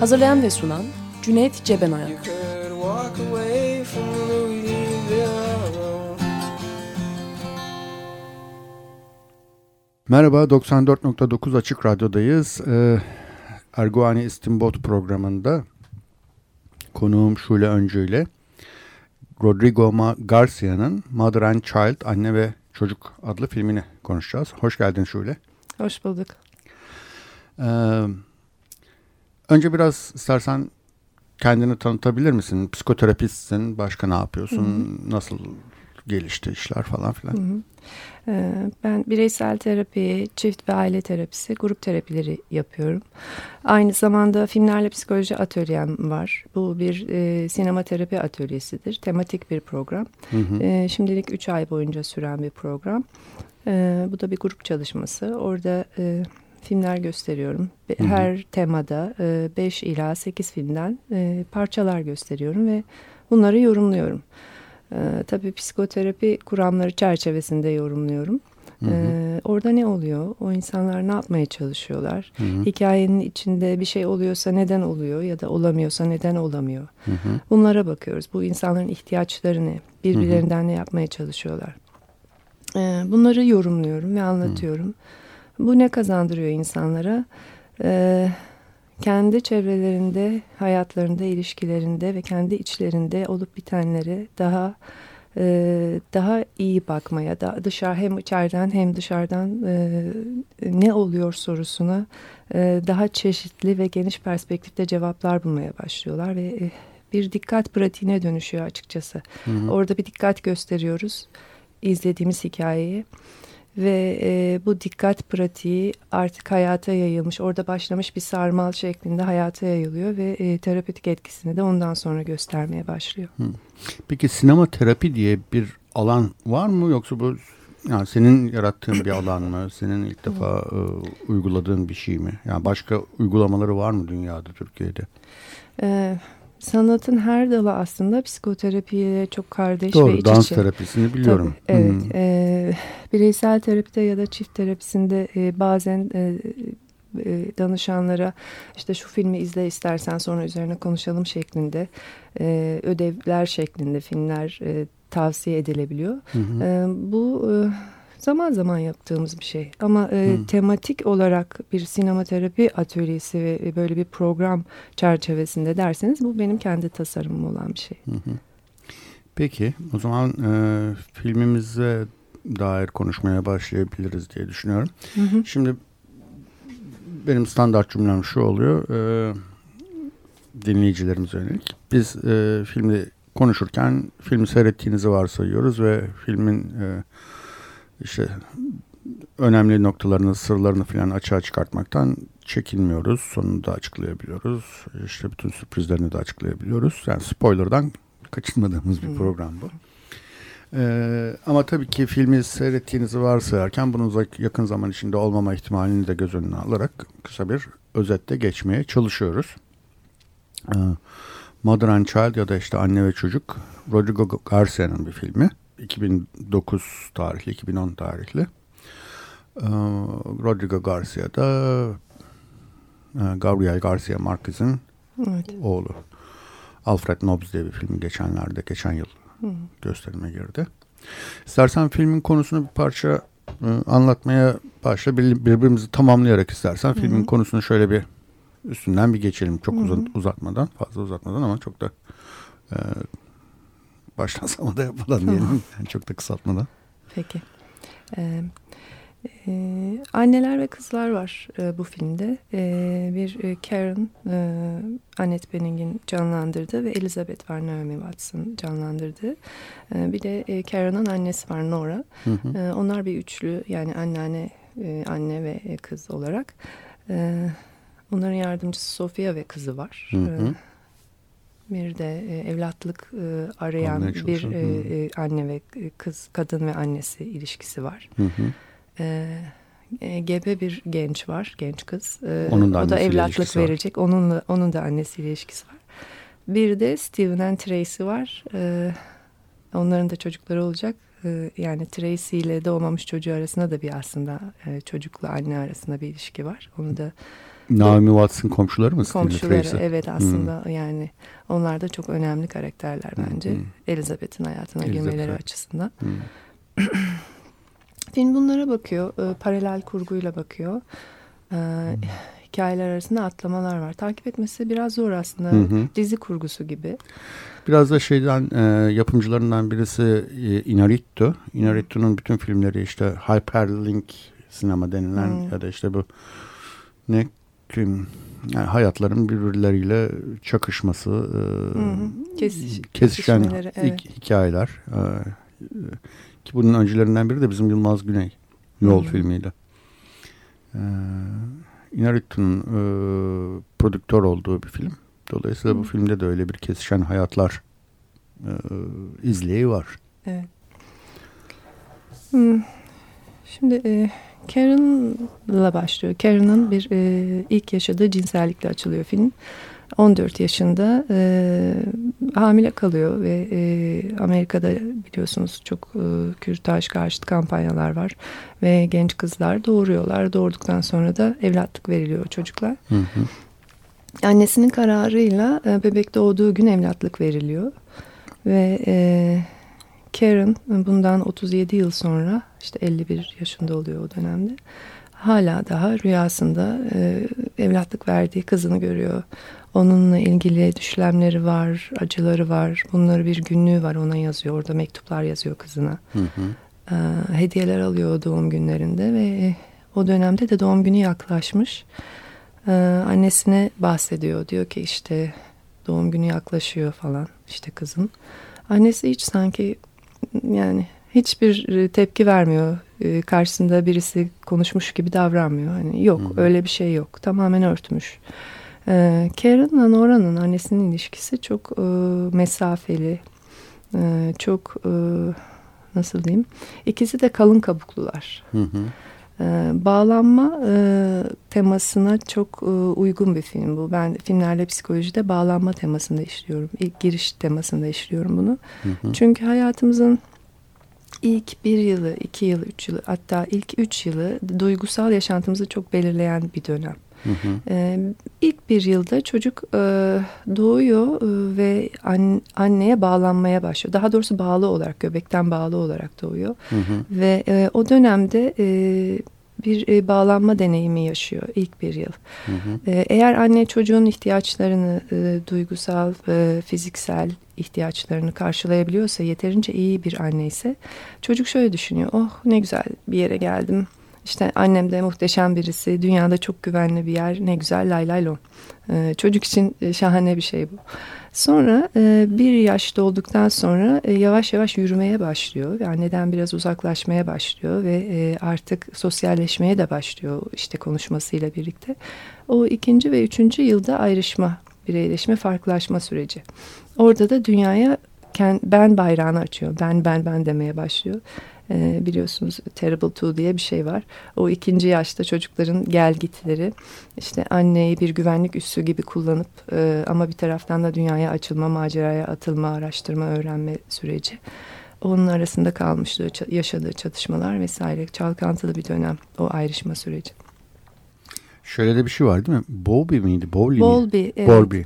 Hazırlayan ve sunan Cüneyt Cebenayak. Merhaba, 94.9 Açık Radyo'dayız. Ee, Erguani İstinbot programında konuğum Şule Öncü ile Rodrigo Garcia'nın Mother and Child, Anne ve Çocuk adlı filmini konuşacağız. Hoş geldin Şule. Hoş bulduk. Ee, önce biraz istersen kendini tanıtabilir misin? Psikoterapistsin, başka ne yapıyorsun? Hı hı. Nasıl gelişti işler falan filan? Hı hı. Ee, ben bireysel terapi, çift ve aile terapisi, grup terapileri yapıyorum. Aynı zamanda filmlerle psikoloji atölyem var. Bu bir e, sinema terapi atölyesidir. Tematik bir program. Hı hı. E, şimdilik 3 ay boyunca süren bir program. E, bu da bir grup çalışması. Orada... E, filmler gösteriyorum. Her hı hı. temada 5 e, ila 8 filmden e, parçalar gösteriyorum ve bunları yorumluyorum. E, tabii psikoterapi kuramları çerçevesinde yorumluyorum. Hı hı. Ee, orada ne oluyor? O insanlar ne yapmaya çalışıyorlar? Hı hı. Hikayenin içinde bir şey oluyorsa neden oluyor ya da olamıyorsa neden olamıyor? Hı hı. Bunlara bakıyoruz. Bu insanların ihtiyaçları ne? Birbirlerinden hı hı. ne yapmaya çalışıyorlar? Ee, bunları yorumluyorum ve anlatıyorum. Hı. Bu ne kazandırıyor insanlara? Ee, kendi çevrelerinde, hayatlarında, ilişkilerinde ve kendi içlerinde olup bitenlere daha e, daha iyi bakmaya, da dışarı hem içeriden hem dışarıdan e, ne oluyor sorusuna e, daha çeşitli ve geniş perspektifte cevaplar bulmaya başlıyorlar ve e, bir dikkat pratiğine dönüşüyor açıkçası. Hı hı. Orada bir dikkat gösteriyoruz izlediğimiz hikayeyi ve e, bu dikkat pratiği artık hayata yayılmış. Orada başlamış bir sarmal şeklinde hayata yayılıyor ve e, terapötik etkisini de ondan sonra göstermeye başlıyor. Hı. Peki sinema terapi diye bir alan var mı yoksa bu yani senin yarattığın bir alan mı? Senin ilk defa e, uyguladığın bir şey mi? Yani başka uygulamaları var mı dünyada, Türkiye'de? Evet sanatın her dalı aslında psikoterapiye çok kardeş Doğru, ve iç dans terapisini biliyorum. Tabii, evet. Hmm. E, bireysel terapide ya da çift terapisinde e, bazen e, e, danışanlara işte şu filmi izle istersen sonra üzerine konuşalım şeklinde e, ödevler şeklinde filmler e, tavsiye edilebiliyor. Hı hı. E, bu e, zaman zaman yaptığımız bir şey. Ama e, tematik olarak bir sinematerapi atölyesi ve böyle bir program çerçevesinde derseniz bu benim kendi tasarımım olan bir şey. Hı hı. Peki o zaman e, filmimize dair konuşmaya başlayabiliriz diye düşünüyorum. Hı hı. Şimdi benim standart cümlem şu oluyor. E, dinleyicilerimize yönelik. Biz e, filmde konuşurken filmi seyrettiğinizi varsayıyoruz ve filmin e, işte önemli noktalarını, sırlarını falan açığa çıkartmaktan çekinmiyoruz. Sonunu da açıklayabiliyoruz. İşte bütün sürprizlerini de açıklayabiliyoruz. Yani spoiler'dan kaçınmadığımız bir program bu. Ee, ama tabii ki filmi seyrettiğinizi varsayarken bunun yakın zaman içinde olmama ihtimalini de göz önüne alarak kısa bir özette geçmeye çalışıyoruz. Ee, Mother and Child ya da işte Anne ve Çocuk Rodrigo Garcia'nın bir filmi. 2009 tarihli, 2010 tarihli. Ee, Rodrigo Garcia da e, Gabriel Garcia Marquez'in evet. oğlu. Alfred Nobs diye bir film geçenlerde, geçen yıl Hı. gösterime girdi. İstersen filmin konusunu bir parça e, anlatmaya başla. birbirimizi tamamlayarak istersen Hı. filmin konusunu şöyle bir üstünden bir geçelim. Çok uzatmadan, fazla uzatmadan ama çok da e, baştan sona da yapmadan tamam. diyelim. Yani çok da kısaltmadan. Peki. Ee, e, anneler ve kızlar var e, bu filmde. E, bir e, Karen, e, Annette Bening'in canlandırdığı ve Elizabeth var Naomi Watson canlandırdığı. E, bir de e, Karen'ın annesi var Nora. Hı hı. E, onlar bir üçlü yani anneanne, e, anne ve kız olarak. E, onların yardımcısı Sofia ve kızı var. Hı hı. Bir de e, evlatlık e, arayan bir e, e, anne ve kız, kadın ve annesi ilişkisi var. Hı hı. E, e, gebe bir genç var, genç kız. E, onun da o da evlatlık verecek. Var. Onunla, onun da annesiyle ilişkisi var. Bir de Steven and Tracy var. E, onların da çocukları olacak. E, yani Tracy ile doğmamış çocuğu arasında da bir aslında e, çocukla anne arasında bir ilişki var. Onu da Naomi Watts'ın komşuları mı? Komşuları evet aslında hmm. yani onlar da çok önemli karakterler bence. Hmm. Elizabeth'in hayatına Elizabeth. girmeleri açısından. Hmm. Film bunlara bakıyor. E, paralel kurguyla bakıyor. E, hmm. Hikayeler arasında atlamalar var. Takip etmesi biraz zor aslında. Hı Dizi kurgusu gibi. Biraz da şeyden e, yapımcılarından birisi e, Inarritu. Inarritu'nun bütün filmleri işte Hyperlink sinema denilen hmm. ya da işte bu ne yani hayatların birbirleriyle çakışması, e, Kes, kesişen evet. hikayeler. E, ki bunun öncülerinden biri de bizim Yılmaz Güney Yol hmm. filmiyle. E, Inarritu'nun e, prodüktör olduğu bir film. Dolayısıyla hmm. bu filmde de öyle bir kesişen hayatlar e, izleyi var. Evet. Hmm. Şimdi e, Karen'la başlıyor. Karen'ın bir e, ilk yaşadığı cinsellikle açılıyor film. 14 yaşında e, hamile kalıyor ve e, Amerika'da biliyorsunuz çok e, kürtaj karşıtı kampanyalar var ve genç kızlar doğuruyorlar. Doğurduktan sonra da evlatlık veriliyor çocuklar. Hı hı. Annesinin kararıyla e, bebek doğduğu gün evlatlık veriliyor ve e, Karen bundan 37 yıl sonra işte 51 yaşında oluyor o dönemde. Hala daha rüyasında e, evlatlık verdiği kızını görüyor. Onunla ilgili düşlemleri var, acıları var. Bunları bir günlüğü var ona yazıyor. Orada mektuplar yazıyor kızına. Hı hı. E, hediyeler alıyor doğum günlerinde ve o dönemde de doğum günü yaklaşmış. E, annesine bahsediyor. Diyor ki işte doğum günü yaklaşıyor falan işte kızın. Annesi hiç sanki yani hiçbir e, tepki vermiyor. E, karşısında birisi konuşmuş gibi davranmıyor. Hani yok Hı. öyle bir şey yok. Tamamen örtmüş. E, Karen'la Nora'nın annesinin ilişkisi çok e, mesafeli. E, çok e, nasıl diyeyim? İkisi de kalın kabuklular. Hı hı. E, bağlanma e, temasına çok e, uygun bir film bu. Ben filmlerle psikolojide bağlanma temasında işliyorum. İlk giriş temasında işliyorum bunu. Hı hı. Çünkü hayatımızın ilk bir yılı, iki yılı, üç yılı hatta ilk üç yılı duygusal yaşantımızı çok belirleyen bir dönem. Hı hı. Ee, ilk bir yılda çocuk e, doğuyor e, ve an, anneye bağlanmaya başlıyor. Daha doğrusu bağlı olarak, göbekten bağlı olarak doğuyor. Hı hı. Ve e, o dönemde e, bir e, bağlanma deneyimi yaşıyor ilk bir yıl. Hı hı. E, eğer anne çocuğun ihtiyaçlarını, e, duygusal, e, fiziksel ihtiyaçlarını karşılayabiliyorsa, yeterince iyi bir anne ise çocuk şöyle düşünüyor. Oh ne güzel bir yere geldim işte annem de muhteşem birisi. Dünyada çok güvenli bir yer. Ne güzel lay lay lon. Ee, çocuk için e, şahane bir şey bu. Sonra e, bir yaş dolduktan sonra e, yavaş yavaş yürümeye başlıyor. Yani neden biraz uzaklaşmaya başlıyor ve artık sosyalleşmeye de başlıyor işte konuşmasıyla birlikte. O ikinci ve üçüncü yılda ayrışma, bireyleşme, farklılaşma süreci. Orada da dünyaya ben bayrağını açıyor. Ben ben ben demeye başlıyor. Ee, biliyorsunuz Terrible Two diye bir şey var. O ikinci yaşta çocukların gel gitleri işte anneyi bir güvenlik üssü gibi kullanıp e, ama bir taraftan da dünyaya açılma, maceraya atılma, araştırma, öğrenme süreci. Onun arasında kalmışlığı, yaşadığı çatışmalar vesaire çalkantılı bir dönem o ayrışma süreci. Şöyle de bir şey var değil mi? Bowlby miydi? Bowlby Bowlby, mi? evet. Bowlby.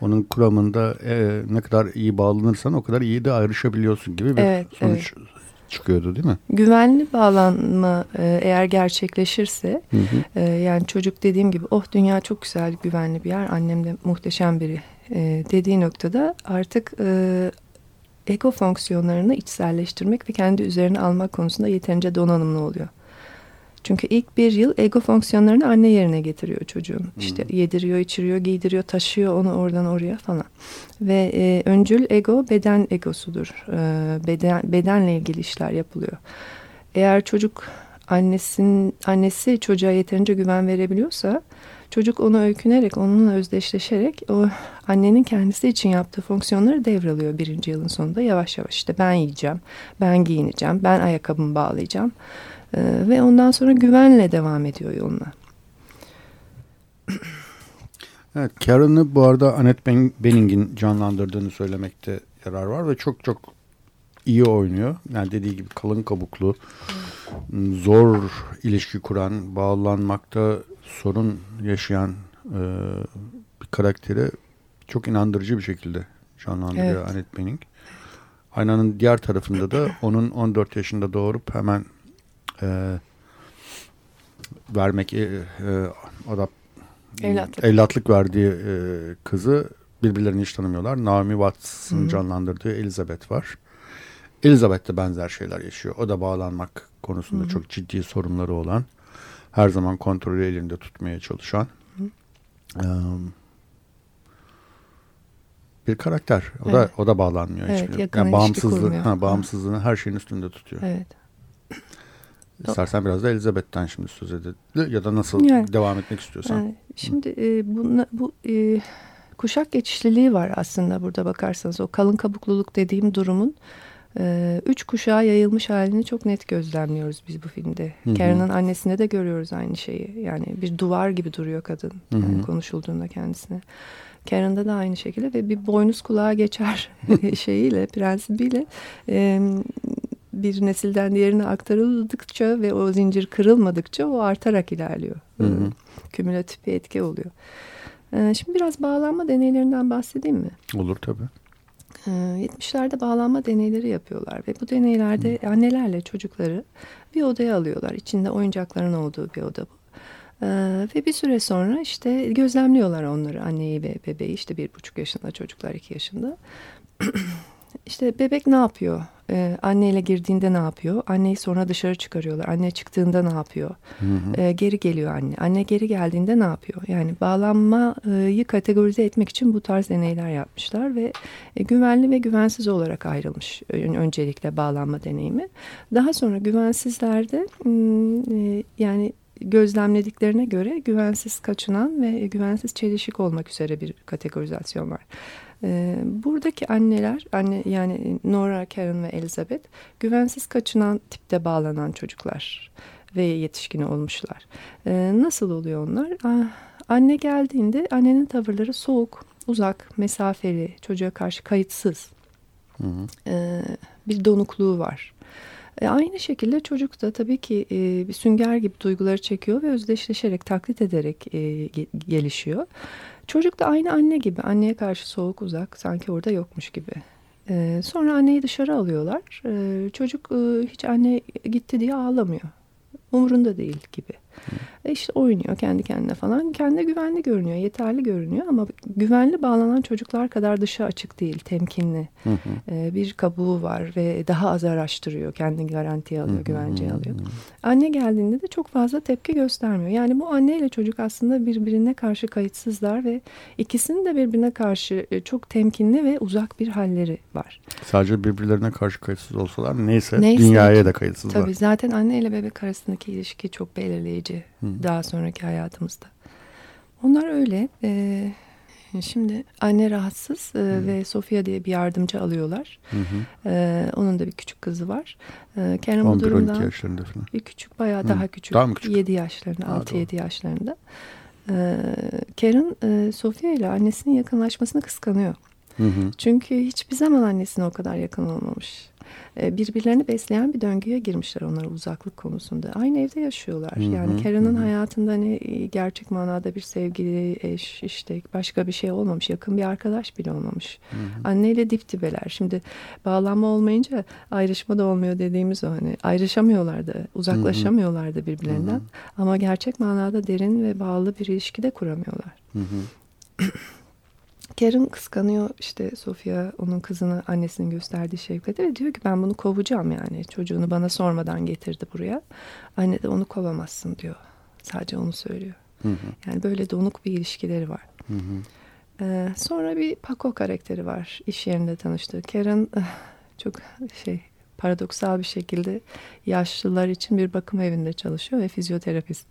Onun kuramında e, ne kadar iyi bağlanırsan o kadar iyi de ayrışabiliyorsun gibi bir evet, sonuç evet çıkıyordu değil mi? Güvenli bağlanma e, eğer gerçekleşirse hı hı. E, yani çocuk dediğim gibi oh dünya çok güzel güvenli bir yer annem de muhteşem biri e, dediği noktada artık ego fonksiyonlarını içselleştirmek ve kendi üzerine almak konusunda yeterince donanımlı oluyor. Çünkü ilk bir yıl ego fonksiyonlarını anne yerine getiriyor çocuğun. Hmm. İşte yediriyor, içiriyor, giydiriyor, taşıyor onu oradan oraya falan. Ve e, öncül ego beden egosudur. E, beden bedenle ilgili işler yapılıyor. Eğer çocuk annesin annesi çocuğa yeterince güven verebiliyorsa Çocuk onu öykünerek, onunla özdeşleşerek o annenin kendisi için yaptığı fonksiyonları devralıyor birinci yılın sonunda yavaş yavaş. işte ben yiyeceğim, ben giyineceğim, ben ayakkabımı bağlayacağım. Ee, ve ondan sonra güvenle devam ediyor yoluna. Evet, Karen'ı bu arada Annette Bening'in canlandırdığını söylemekte yarar var ve çok çok iyi oynuyor. Yani dediği gibi kalın kabuklu, zor ilişki kuran, bağlanmakta sorun yaşayan e, bir karakteri çok inandırıcı bir şekilde canlandırıyor evet. Annette Bening. Aynanın diğer tarafında da onun 14 yaşında doğurup hemen e, vermek e, e, adap, evlatlık. evlatlık verdiği e, kızı birbirlerini hiç tanımıyorlar. Naomi Watts'ın canlandırdığı Elizabeth var. Elizabeth de benzer şeyler yaşıyor. O da bağlanmak konusunda Hı-hı. çok ciddi sorunları olan, her zaman kontrolü elinde tutmaya çalışan um, bir karakter. O evet. da o da bağlanmıyor evet, hiçbir. Yani bağımsızlığı, ha, bağımsızlığını her şeyin üstünde tutuyor. Evet. İstersen biraz da Elizabeth'ten şimdi söz edelim ya da nasıl yani, devam etmek istiyorsan. Yani şimdi e, bu, bu e, kuşak geçişliliği var aslında burada bakarsanız. O kalın kabukluluk dediğim durumun e, üç kuşağa yayılmış halini çok net gözlemliyoruz biz bu filmde. Karen'ın annesinde de görüyoruz aynı şeyi. Yani bir duvar gibi duruyor kadın Yani konuşulduğunda kendisine. Karen'da da aynı şekilde ve bir boynuz kulağa geçer şeyiyle, prensibiyle e, bir nesilden diğerine aktarıldıkça ve o zincir kırılmadıkça o artarak ilerliyor. Hı hı. Kümülatif bir etki oluyor. Ee, şimdi biraz bağlanma deneylerinden bahsedeyim mi? Olur tabii. 70'lerde ee, bağlanma deneyleri yapıyorlar ve bu deneylerde Hı. annelerle çocukları bir odaya alıyorlar. İçinde oyuncakların olduğu bir oda bu. Ee, ve bir süre sonra işte gözlemliyorlar onları anneyi ve bebeği işte bir buçuk yaşında çocuklar iki yaşında. işte bebek ne yapıyor? Ee, anneyle girdiğinde ne yapıyor? Anneyi sonra dışarı çıkarıyorlar. Anne çıktığında ne yapıyor? Hı hı. Ee, geri geliyor anne. Anne geri geldiğinde ne yapıyor? Yani bağlanmayı kategorize etmek için bu tarz deneyler yapmışlar ve e, güvenli ve güvensiz olarak ayrılmış öncelikle bağlanma deneyimi. Daha sonra güvensizlerde e, yani gözlemlediklerine göre güvensiz kaçınan ve güvensiz çelişik olmak üzere bir kategorizasyon var. E, buradaki anneler, anne yani Nora, Karen ve Elizabeth güvensiz kaçınan tipte bağlanan çocuklar ve yetişkin olmuşlar. E, nasıl oluyor onlar? Ah, anne geldiğinde annenin tavırları soğuk, uzak, mesafeli, çocuğa karşı kayıtsız. Hı hı. E, bir donukluğu var. E, aynı şekilde çocuk da tabii ki e, bir sünger gibi duyguları çekiyor ve özdeşleşerek, taklit ederek e, gelişiyor. Çocuk da aynı anne gibi. Anneye karşı soğuk uzak sanki orada yokmuş gibi. Ee, sonra anneyi dışarı alıyorlar. Ee, çocuk e, hiç anne gitti diye ağlamıyor. Umurunda değil gibi. E işte oynuyor kendi kendine falan. Kendi güvenli görünüyor, yeterli görünüyor ama güvenli bağlanan çocuklar kadar dışa açık değil, temkinli. Hı hı. E, bir kabuğu var ve daha az araştırıyor, kendini garantiye alıyor, güvenceye alıyor. Anne geldiğinde de çok fazla tepki göstermiyor. Yani bu anne ile çocuk aslında birbirine karşı kayıtsızlar ve ikisinin de birbirine karşı e, çok temkinli ve uzak bir halleri var. Sadece birbirlerine karşı kayıtsız olsalar neyse, neyse dünyaya da kayıtsızlar. Tabii zaten anne ile bebek arasındaki ilişki çok belirleyici Hı. daha sonraki hayatımızda. Onlar öyle. E, şimdi anne rahatsız e, ve Sofia diye bir yardımcı alıyorlar. Hı hı. E, onun da bir küçük kızı var. E, Karen bu durumda yaşlarında falan. bir küçük bayağı hı. daha küçük. Daha mı küçük? 7 yaşlarında, 6-7 yaşlarında. E, Karen e, Sofia ile annesinin yakınlaşmasını kıskanıyor. Hı hı. Çünkü hiçbir zaman annesine o kadar yakın olmamış. E, birbirlerini besleyen bir döngüye girmişler onlar uzaklık konusunda. Aynı evde yaşıyorlar. Hı-hı, yani Karen'ın hayatında hani e, gerçek manada bir sevgili, eş, işte başka bir şey olmamış. Yakın bir arkadaş bile olmamış. Hı-hı. Anneyle dip dibeler. Şimdi bağlanma olmayınca ayrışma da olmuyor dediğimiz o hani ayrışamıyorlardı, uzaklaşamıyorlardı birbirlerinden. Hı-hı. Ama gerçek manada derin ve bağlı bir ilişki de kuramıyorlar. Hı hı. Karen kıskanıyor işte Sofia onun kızını annesinin gösterdiği şefkate ve diyor ki ben bunu kovacağım yani çocuğunu bana sormadan getirdi buraya. Anne de onu kovamazsın diyor. Sadece onu söylüyor. Hı hı. Yani böyle donuk bir ilişkileri var. Hı hı. Ee, sonra bir Paco karakteri var iş yerinde tanıştığı. Karen eh, çok şey paradoksal bir şekilde yaşlılar için bir bakım evinde çalışıyor ve fizyoterapist.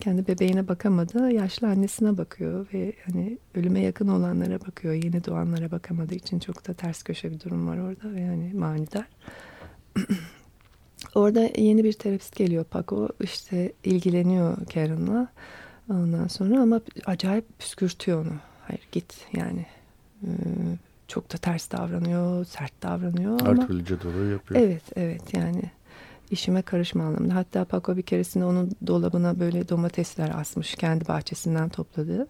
Kendi bebeğine bakamadı. Yaşlı annesine bakıyor ve hani ölüme yakın olanlara bakıyor. Yeni doğanlara bakamadığı için çok da ters köşe bir durum var orada ve yani manidar. Orada yeni bir terapist geliyor Paco. işte ilgileniyor Karen'la. Ondan sonra ama acayip püskürtüyor onu. Hayır git yani. Ee, çok da ters davranıyor, sert davranıyor. Her türlü doğru yapıyor. Evet, evet yani işime karışma anlamında. Hatta Paco bir keresinde onun dolabına böyle domatesler asmış kendi bahçesinden topladığı.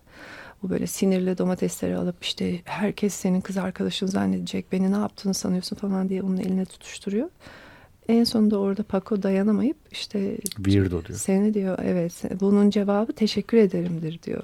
Bu böyle sinirli domatesleri alıp işte herkes senin kız arkadaşın zannedecek. Beni ne yaptığını sanıyorsun falan diye onun eline tutuşturuyor. En sonunda orada Paco dayanamayıp işte Weirdo diyor. Seni diyor evet bunun cevabı teşekkür ederimdir diyor.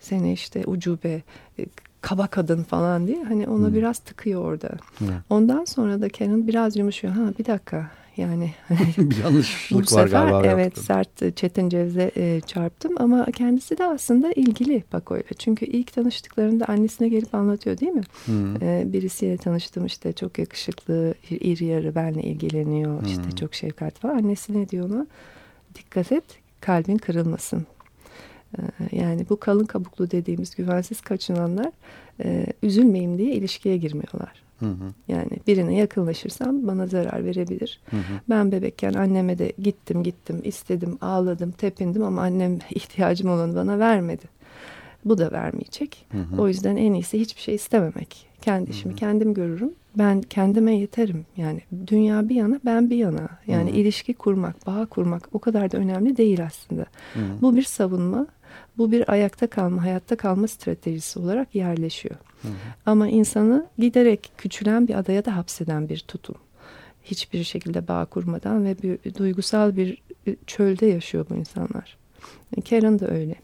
Seni işte ucube e, kaba kadın falan diye hani ona hmm. biraz tıkıyor orada. Hmm. Ondan sonra da Karen biraz yumuşuyor. Ha bir dakika yani bir yanlışlık bu var sefer, galiba. Evet yaptım. sert Çetin Ceviz'e e, çarptım ama kendisi de aslında ilgili Pako'yla. Çünkü ilk tanıştıklarında annesine gelip anlatıyor değil mi? Hmm. E, birisiyle tanıştım işte çok yakışıklı, iri yarı benle ilgileniyor. Hmm. işte çok şefkat var. Annesi ne diyor ona? Dikkat et kalbin kırılmasın. E, yani bu kalın kabuklu dediğimiz güvensiz kaçınanlar e, üzülmeyeyim diye ilişkiye girmiyorlar. Hı hı. Yani birine yakınlaşırsam bana zarar verebilir. Hı hı. Ben bebekken anneme de gittim gittim istedim ağladım tepindim ama annem ihtiyacım olanı bana vermedi. Bu da vermeyecek. Hı hı. O yüzden en iyisi hiçbir şey istememek. Kendi işimi hı hı. kendim görürüm. Ben kendime yeterim. Yani dünya bir yana ben bir yana. Yani hı hı. ilişki kurmak, bağ kurmak o kadar da önemli değil aslında. Hı hı. Bu bir savunma. Bu bir ayakta kalma, hayatta kalma stratejisi olarak yerleşiyor. Hı hı. Ama insanı giderek küçülen bir adaya da hapseden bir tutum. Hiçbir şekilde bağ kurmadan ve bir duygusal bir çölde yaşıyor bu insanlar. Karen de öyle.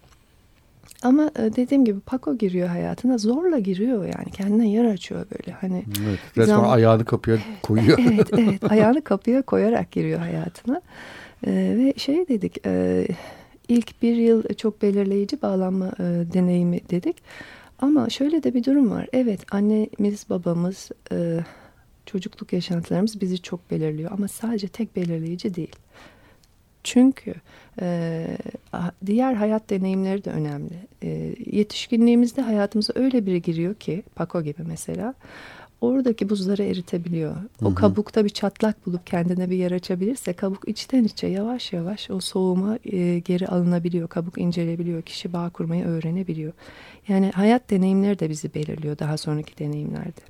Ama e, dediğim gibi Paco giriyor hayatına zorla giriyor yani kendine yer açıyor böyle hani. Evet, resmen zaman... ayağını kapıya koyuyor. evet evet ayağını kapıya koyarak giriyor hayatına. Ee, ve şey dedik e, ilk bir yıl çok belirleyici bağlanma e, deneyimi dedik. Ama şöyle de bir durum var. Evet annemiz babamız e, çocukluk yaşantılarımız bizi çok belirliyor ama sadece tek belirleyici değil. Çünkü e, diğer hayat deneyimleri de önemli. E, yetişkinliğimizde hayatımıza öyle biri giriyor ki, Paco gibi mesela, oradaki buzları eritebiliyor. O hı hı. kabukta bir çatlak bulup kendine bir yer açabilirse kabuk içten içe yavaş yavaş o soğuma e, geri alınabiliyor. Kabuk incelebiliyor. Kişi bağ kurmayı öğrenebiliyor. Yani hayat deneyimleri de bizi belirliyor daha sonraki deneyimlerde.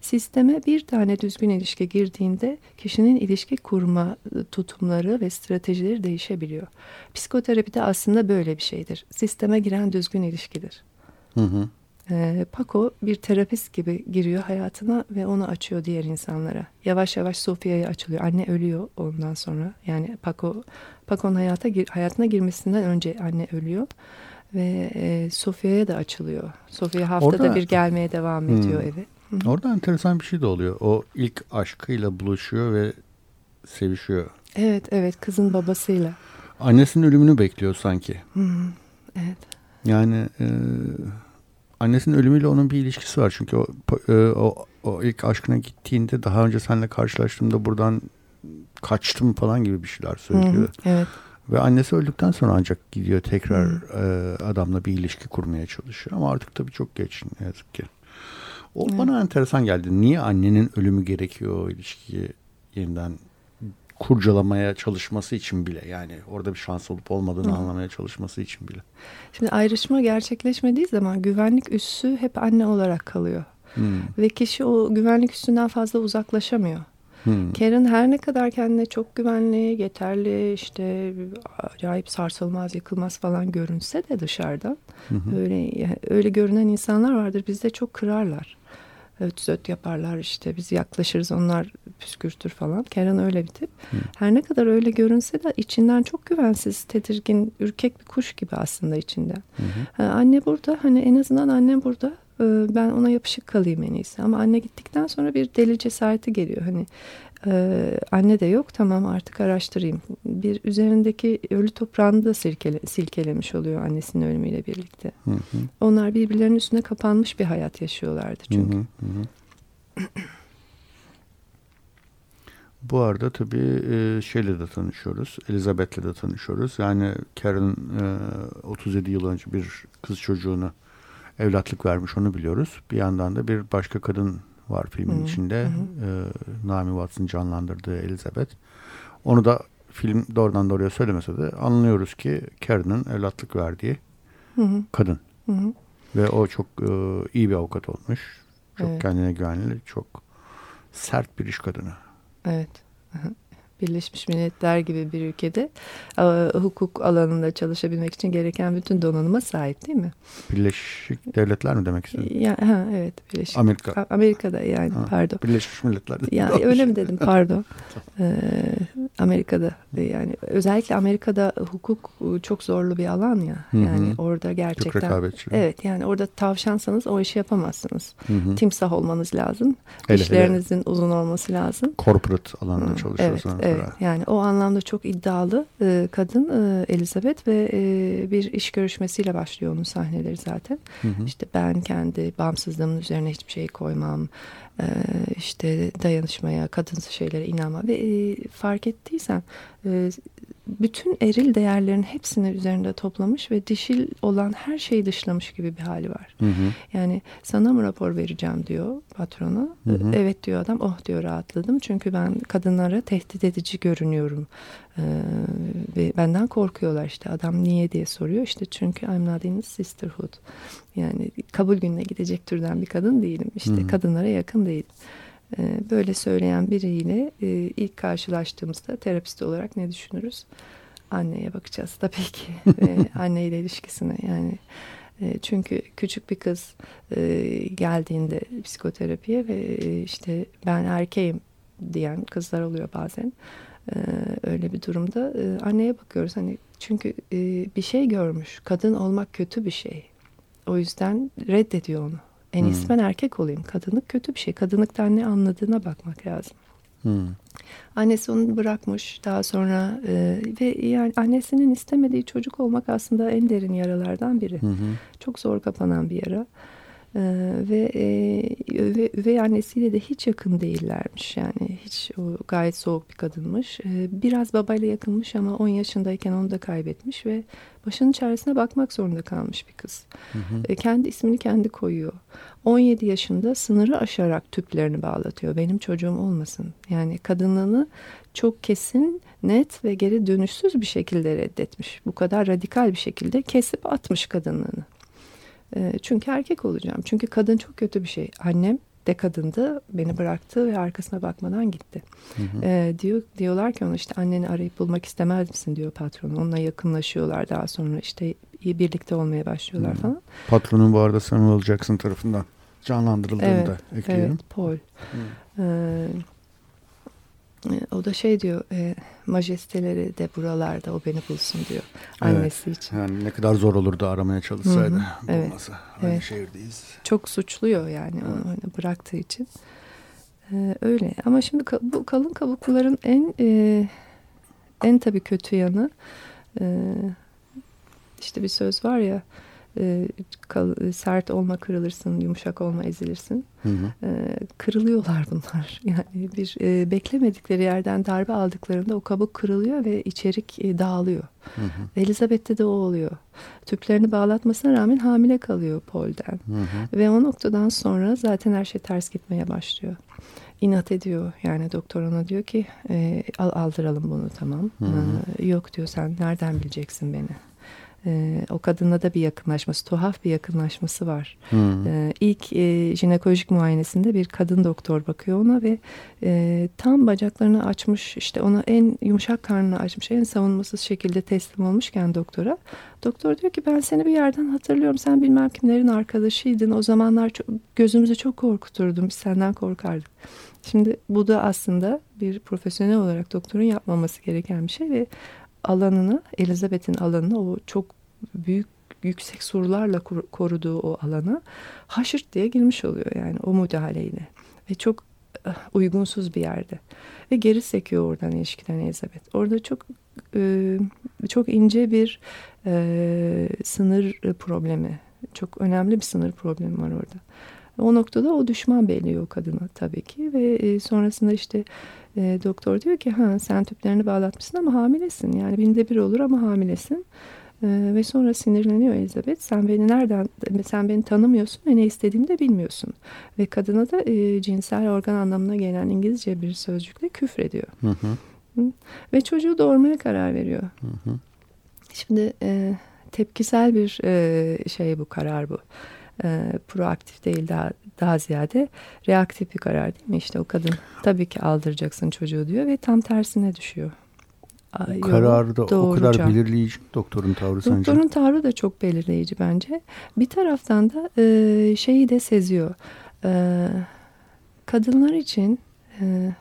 Sisteme bir tane düzgün ilişki girdiğinde kişinin ilişki kurma e, tutumları ve stratejileri değişebiliyor. Psikoterapi de aslında böyle bir şeydir. Sisteme giren düzgün ilişkidir. Hı hı. E, Paco bir terapist gibi giriyor hayatına ve onu açıyor diğer insanlara. Yavaş yavaş Sofia'ya açılıyor. Anne ölüyor ondan sonra. Yani Paco Paco'nun hayata hayatına girmesinden önce anne ölüyor ve e, Sofia'ya da açılıyor. Sofia haftada Orada, bir gelmeye devam ediyor hmm. eve. Hı. Orada enteresan bir şey de oluyor. O ilk aşkıyla buluşuyor ve sevişiyor. Evet, evet kızın babasıyla. Annesinin ölümünü bekliyor sanki. Hı, evet. Yani e, annesinin ölümüyle onun bir ilişkisi var. Çünkü o, e, o, o ilk aşkına gittiğinde daha önce seninle karşılaştığımda buradan kaçtım falan gibi bir şeyler söylüyor. Hı, evet. Ve annesi öldükten sonra ancak gidiyor tekrar e, adamla bir ilişki kurmaya çalışıyor. Ama artık tabii çok geç ne yazık ki. O evet. bana enteresan geldi. Niye annenin ölümü gerekiyor o ilişkiyi yeniden kurcalamaya çalışması için bile yani orada bir şans olup olmadığını Hı. anlamaya çalışması için bile. Şimdi ayrışma gerçekleşmediği zaman güvenlik üssü hep anne olarak kalıyor. Hmm. Ve kişi o güvenlik üstünden fazla uzaklaşamıyor. Hmm. Karen her ne kadar kendine çok güvenli, yeterli, işte acayip sarsılmaz, yıkılmaz falan görünse de dışarıdan hmm. öyle öyle görünen insanlar vardır. Bizde çok kırarlar öt zöt yaparlar işte biz yaklaşırız onlar püskürtür falan. Karen öyle bir tip. Hı. Her ne kadar öyle görünse de içinden çok güvensiz, tedirgin, ürkek bir kuş gibi aslında içinde. Hı hı. anne burada hani en azından annem burada ee, ben ona yapışık kalayım en iyisi. Ama anne gittikten sonra bir deli cesareti geliyor. Hani e, anne de yok tamam artık araştırayım. Bir üzerindeki ölü toprağını da silkele, silkelemiş oluyor annesinin ölümüyle birlikte. Hı hı. Onlar birbirlerinin üstüne kapanmış bir hayat yaşıyorlardı çünkü. Hı hı hı. Bu arada tabii e, şeyle de tanışıyoruz. Elizabeth'le de tanışıyoruz. Yani Karen e, 37 yıl önce bir kız çocuğunu evlatlık vermiş onu biliyoruz. Bir yandan da bir başka kadın var filmin hı içinde. Hı E, Naomi Watts'ın canlandırdığı Elizabeth. Onu da film doğrudan doğruya söylemese de anlıyoruz ki Karen'ın evlatlık verdiği hı hı. kadın. Hı hı. Ve o çok e, iyi bir avukat olmuş. Çok evet. kendine güvenli, çok sert bir iş kadını. Evet. Birleşmiş Milletler gibi bir ülkede e, hukuk alanında çalışabilmek için gereken bütün donanıma sahip değil mi? Birleşik Devletler mi demek istiyorsun? Ya, ha, evet. Birleşik, Amerika. Amerika'da yani ha, pardon. Birleşmiş Milletler. Ya, öyle mi dedim pardon. ee, Amerika'da yani özellikle Amerika'da hukuk çok zorlu bir alan ya. Yani Hı-hı. orada gerçekten. Çok. Evet yani orada tavşansanız o işi yapamazsınız. Hı-hı. Timsah olmanız lazım. Hele, İşlerinizin hele. uzun olması lazım. Corporate alanda çalışıyorsanız. Evet, Evet yani o anlamda çok iddialı e, kadın e, Elizabeth ve e, bir iş görüşmesiyle başlıyor onun sahneleri zaten. Hı hı. İşte ben kendi bağımsızlığımın üzerine hiçbir şey koymam. E, işte dayanışmaya, kadınsı şeylere inanma ve e, fark ettiysen e, bütün eril değerlerin hepsini üzerinde toplamış ve dişil olan her şeyi dışlamış gibi bir hali var. Hı hı. Yani sana mı rapor vereceğim diyor patrona. Hı hı. Evet diyor adam. Oh diyor rahatladım. Çünkü ben kadınlara tehdit edici görünüyorum. Ee, ve benden korkuyorlar işte. Adam niye diye soruyor. İşte çünkü I'm not in sisterhood. Yani kabul gününe gidecek türden bir kadın değilim. İşte hı. kadınlara yakın değilim. Ee, böyle söyleyen biriyle e, ilk karşılaştığımızda terapist olarak ne düşünürüz? Anneye bakacağız tabii ki. Anneyle ilişkisine yani. E, çünkü küçük bir kız e, geldiğinde psikoterapiye ve işte ben erkeğim diyen kızlar oluyor bazen. Öyle bir durumda anneye bakıyoruz. Hani çünkü bir şey görmüş. Kadın olmak kötü bir şey. O yüzden reddediyor onu. En iyisi hmm. ben erkek olayım. Kadınlık kötü bir şey. Kadınlıktan ne anladığına bakmak lazım. Hmm. Annesi onu bırakmış daha sonra e, ve yani annesinin istemediği çocuk olmak aslında en derin yaralardan biri. Hı Çok zor kapanan bir yara. Ee, ve e, üvey, üvey annesiyle de hiç yakın değillermiş. Yani hiç o gayet soğuk bir kadınmış. Ee, biraz babayla yakınmış ama 10 yaşındayken onu da kaybetmiş ve başının çaresine bakmak zorunda kalmış bir kız. Hı hı. Ee, kendi ismini kendi koyuyor. 17 yaşında sınırı aşarak tüplerini bağlatıyor. Benim çocuğum olmasın. Yani kadınlığını çok kesin net ve geri dönüşsüz bir şekilde reddetmiş. Bu kadar radikal bir şekilde kesip atmış kadınlığını ee, çünkü erkek olacağım. Çünkü kadın çok kötü bir şey. Annem de kadındı. Beni bıraktı ve arkasına bakmadan gitti. Hı hı. E, diyor diyorlar ki ona işte anneni arayıp bulmak istemez misin diyor patron. Onunla yakınlaşıyorlar daha sonra işte birlikte olmaya başlıyorlar hı. falan. Patronun bu arada Samuel Jackson tarafından canlandırıldığını evet, da ekliyorum. Evet, Paul. Hı. E, o da şey diyor e, majesteleri de buralarda o beni bulsun diyor annesi evet, için. Yani ne kadar zor olurdu aramaya çalışsaydı evet, bulması. Aynı evet. şehirdeyiz. Çok suçluyor yani evet. onu öyle bıraktığı için. Ee, öyle ama şimdi bu kalın kabukluların en e, en tabii kötü yanı e, işte bir söz var ya e, kal, sert olma kırılırsın, yumuşak olma ezilirsin. Hı hı. E, kırılıyorlar bunlar. Yani bir e, beklemedikleri yerden darbe aldıklarında o kabuk kırılıyor ve içerik e, dağılıyor. Hı hı. Elizabeth'te de o oluyor. Tüplerini bağlatmasına rağmen hamile kalıyor Paul'den. Hı hı. Ve o noktadan sonra zaten her şey ters gitmeye başlıyor inat ediyor. Yani doktor ona diyor ki e, al, aldıralım bunu tamam. Hı hı. E, yok diyor sen nereden bileceksin beni? E, o kadınla da bir yakınlaşması, tuhaf bir yakınlaşması var. Hmm. E, ilk e, jinekolojik muayenesinde bir kadın doktor bakıyor ona ve e, tam bacaklarını açmış, işte ona en yumuşak karnını açmış, en savunmasız şekilde teslim olmuşken doktora. Doktor diyor ki ben seni bir yerden hatırlıyorum, sen bilmem kimlerin arkadaşıydın. O zamanlar çok, gözümüzü çok korkuturdun, biz senden korkardık. Şimdi bu da aslında bir profesyonel olarak doktorun yapmaması gereken bir şey ve alanını, Elizabeth'in alanını o çok büyük yüksek sorularla koruduğu o alana haşırt diye girmiş oluyor yani o müdahaleyle. Ve çok eh, uygunsuz bir yerde. Ve geri sekiyor oradan ilişkiden Elizabeth. Orada çok e, çok ince bir e, sınır problemi. Çok önemli bir sınır problemi var orada. O noktada o düşman belliyor kadına tabii ki ve sonrasında işte E, doktor diyor ki ha sen tüplerini bağlatmışsın ama hamilesin. Yani binde bir olur ama hamilesin. E, ve sonra sinirleniyor Elizabeth. Sen beni nereden, sen beni tanımıyorsun ve ne istediğimi de bilmiyorsun. Ve kadına da e, cinsel organ anlamına gelen İngilizce bir sözcükle küfrediyor. Hı hı. Ve çocuğu doğurmaya karar veriyor. Hı hı. Şimdi e, tepkisel bir e, şey bu karar bu. E, proaktif değil daha daha ziyade reaktif bir karar değil mi? İşte o kadın tabii ki aldıracaksın çocuğu diyor ve tam tersine düşüyor. O kararı da o kadar belirleyici doktorun tavrı doktorun sence? Doktorun tavrı da çok belirleyici bence. Bir taraftan da e, şeyi de seziyor. E, kadınlar için e,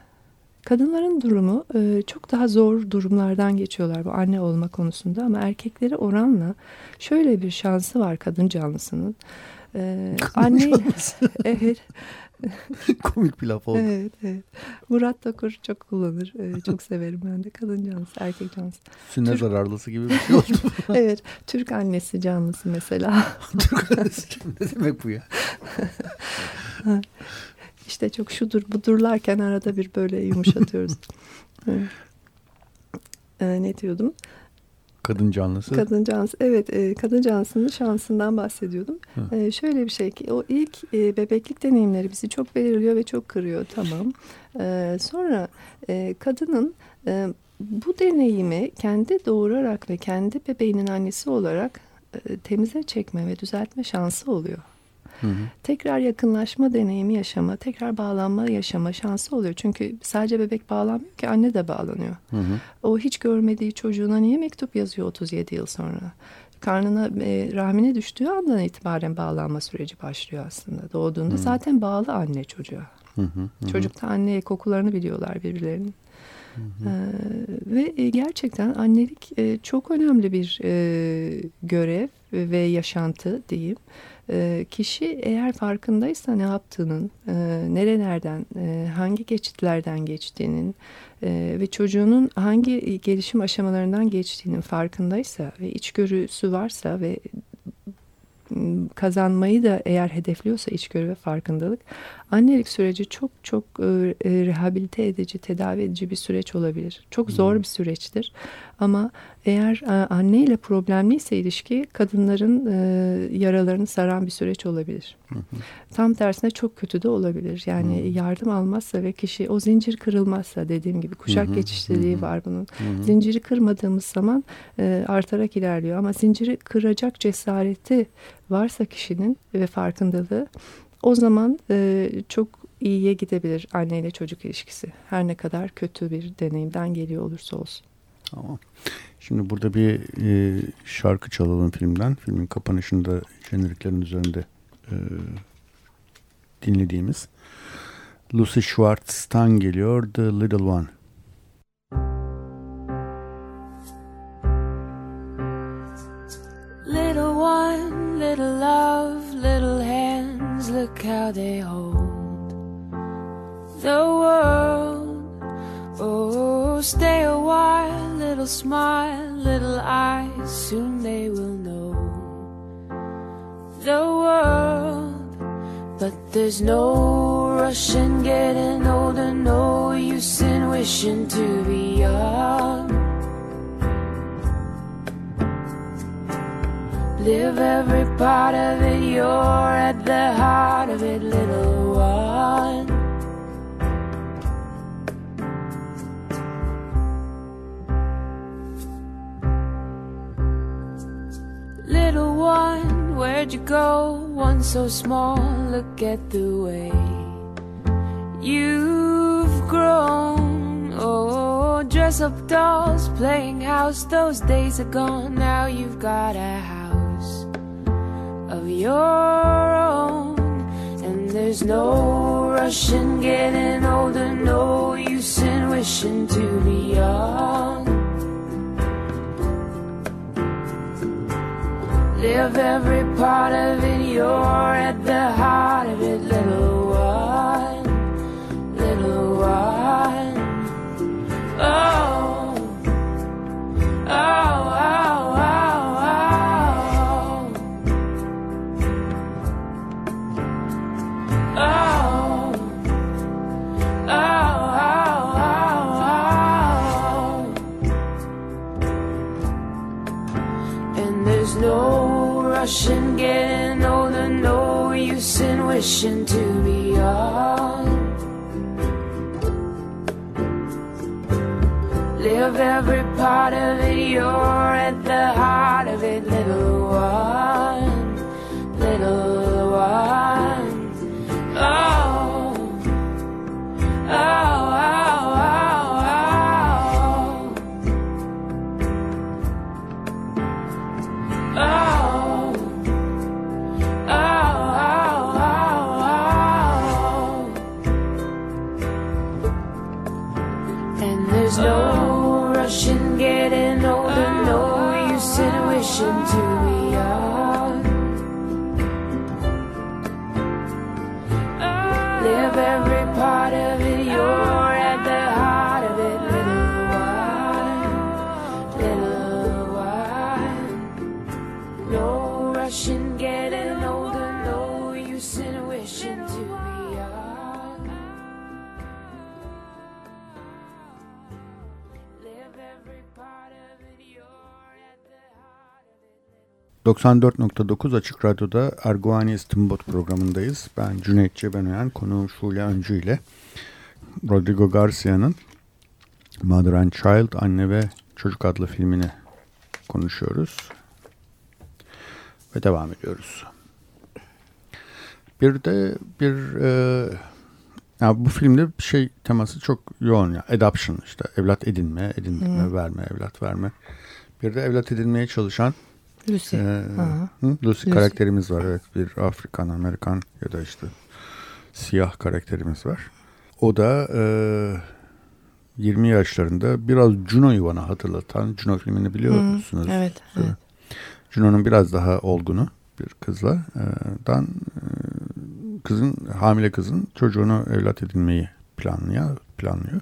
kadınların durumu e, çok daha zor durumlardan geçiyorlar bu anne olma konusunda ama erkekleri oranla şöyle bir şansı var kadın canlısının. Ee, anne evet. Komik bir laf oldu. Evet, evet. Murat Takur çok kullanır. Ee, çok severim ben de. Kadın canlısı, erkek canlısı. Sünne Türk... zararlısı gibi bir şey oldu. evet. Türk annesi canlısı mesela. Türk annesi ne demek bu ya? İşte çok şudur budurlarken arada bir böyle yumuşatıyoruz. evet. ee, ne diyordum? Kadın canlısı. Kadın canlısı. Evet, e, kadın canlısının şansından bahsediyordum. E, şöyle bir şey ki o ilk e, bebeklik deneyimleri bizi çok belirliyor ve çok kırıyor. Tamam. E, sonra e, kadının e, bu deneyimi kendi doğurarak ve kendi bebeğinin annesi olarak e, temize çekme ve düzeltme şansı oluyor. Hı hı. Tekrar yakınlaşma deneyimi yaşama, tekrar bağlanma yaşama şansı oluyor. Çünkü sadece bebek bağlanmıyor ki anne de bağlanıyor. Hı hı. O hiç görmediği çocuğuna niye mektup yazıyor 37 yıl sonra? Karnına, e, rahmine düştüğü andan itibaren bağlanma süreci başlıyor aslında. Doğduğunda hı. zaten bağlı anne çocuğa. Hı hı, hı. Çocukta anne kokularını biliyorlar birbirlerinin. Hı hı. Ee, ve gerçekten annelik e, çok önemli bir e, görev ve yaşantı diyeyim. E, kişi eğer farkındaysa ne yaptığının, e, nerelerden, e, hangi geçitlerden geçtiğinin e, ve çocuğunun hangi gelişim aşamalarından geçtiğinin farkındaysa ve içgörüsü varsa ve kazanmayı da eğer hedefliyorsa içgörü ve farkındalık annelik süreci çok çok e, e, rehabilite edici, tedavi edici bir süreç olabilir. Çok zor bir süreçtir. Ama eğer e, anneyle problemliyse ilişki kadınların e, yaralarını saran bir süreç olabilir. Tam tersine çok kötü de olabilir. Yani yardım almazsa ve kişi o zincir kırılmazsa dediğim gibi kuşak geçişliliği var bunun. Zinciri kırmadığımız zaman e, artarak ilerliyor. Ama zinciri kıracak cesareti varsa kişinin ve farkındalığı o zaman e, çok iyiye gidebilir anne ile çocuk ilişkisi. Her ne kadar kötü bir deneyimden geliyor olursa olsun. Tamam. Şimdi burada bir e, şarkı çalalım filmden. Filmin kapanışında jeneriklerin üzerinde e, dinlediğimiz. Lucy Schwartz'tan geliyor The Little One. Look how they hold the world. Oh, stay a while little smile, little eyes, soon they will know the world. But there's no rush in getting older, no use in wishing to be young. Live every part of it, you're at the heart of it, little one. Little one, where'd you go? One so small, look at the way you've grown. Oh, dress up dolls, playing house, those days are gone. Now you've got a house of your own. And there's no rush in getting older, no use in wishing to be young. Live every part of it, you're at the heart no rush in getting older, no use in wishing to be young. Live every part of it, you're at the heart of it, little one, 94.9 Açık Radyo'da Erguani İstimbot programındayız. Ben Cüneyt Cebenoyan, konuğum Şule Öncü ile Rodrigo Garcia'nın Mother and Child, Anne ve Çocuk adlı filmini konuşuyoruz. Ve devam ediyoruz. Bir de bir e, ya bu filmde şey teması çok yoğun ya. Adoption işte evlat edinme, edinme, verme, evlat verme. Bir de evlat edinmeye çalışan Lucy. ee, Aha. hı, Lucy, Lucy. karakterimiz var evet bir Afrikan Amerikan ya da işte siyah karakterimiz var. O da e, 20 yaşlarında biraz Juno'yu bana hatırlatan Juno filmini biliyor Hı, musunuz? Evet. evet. Juno'nun biraz daha olgunu bir kızla e, dan e, kızın hamile kızın çocuğunu evlat edinmeyi planlıyor planlıyor.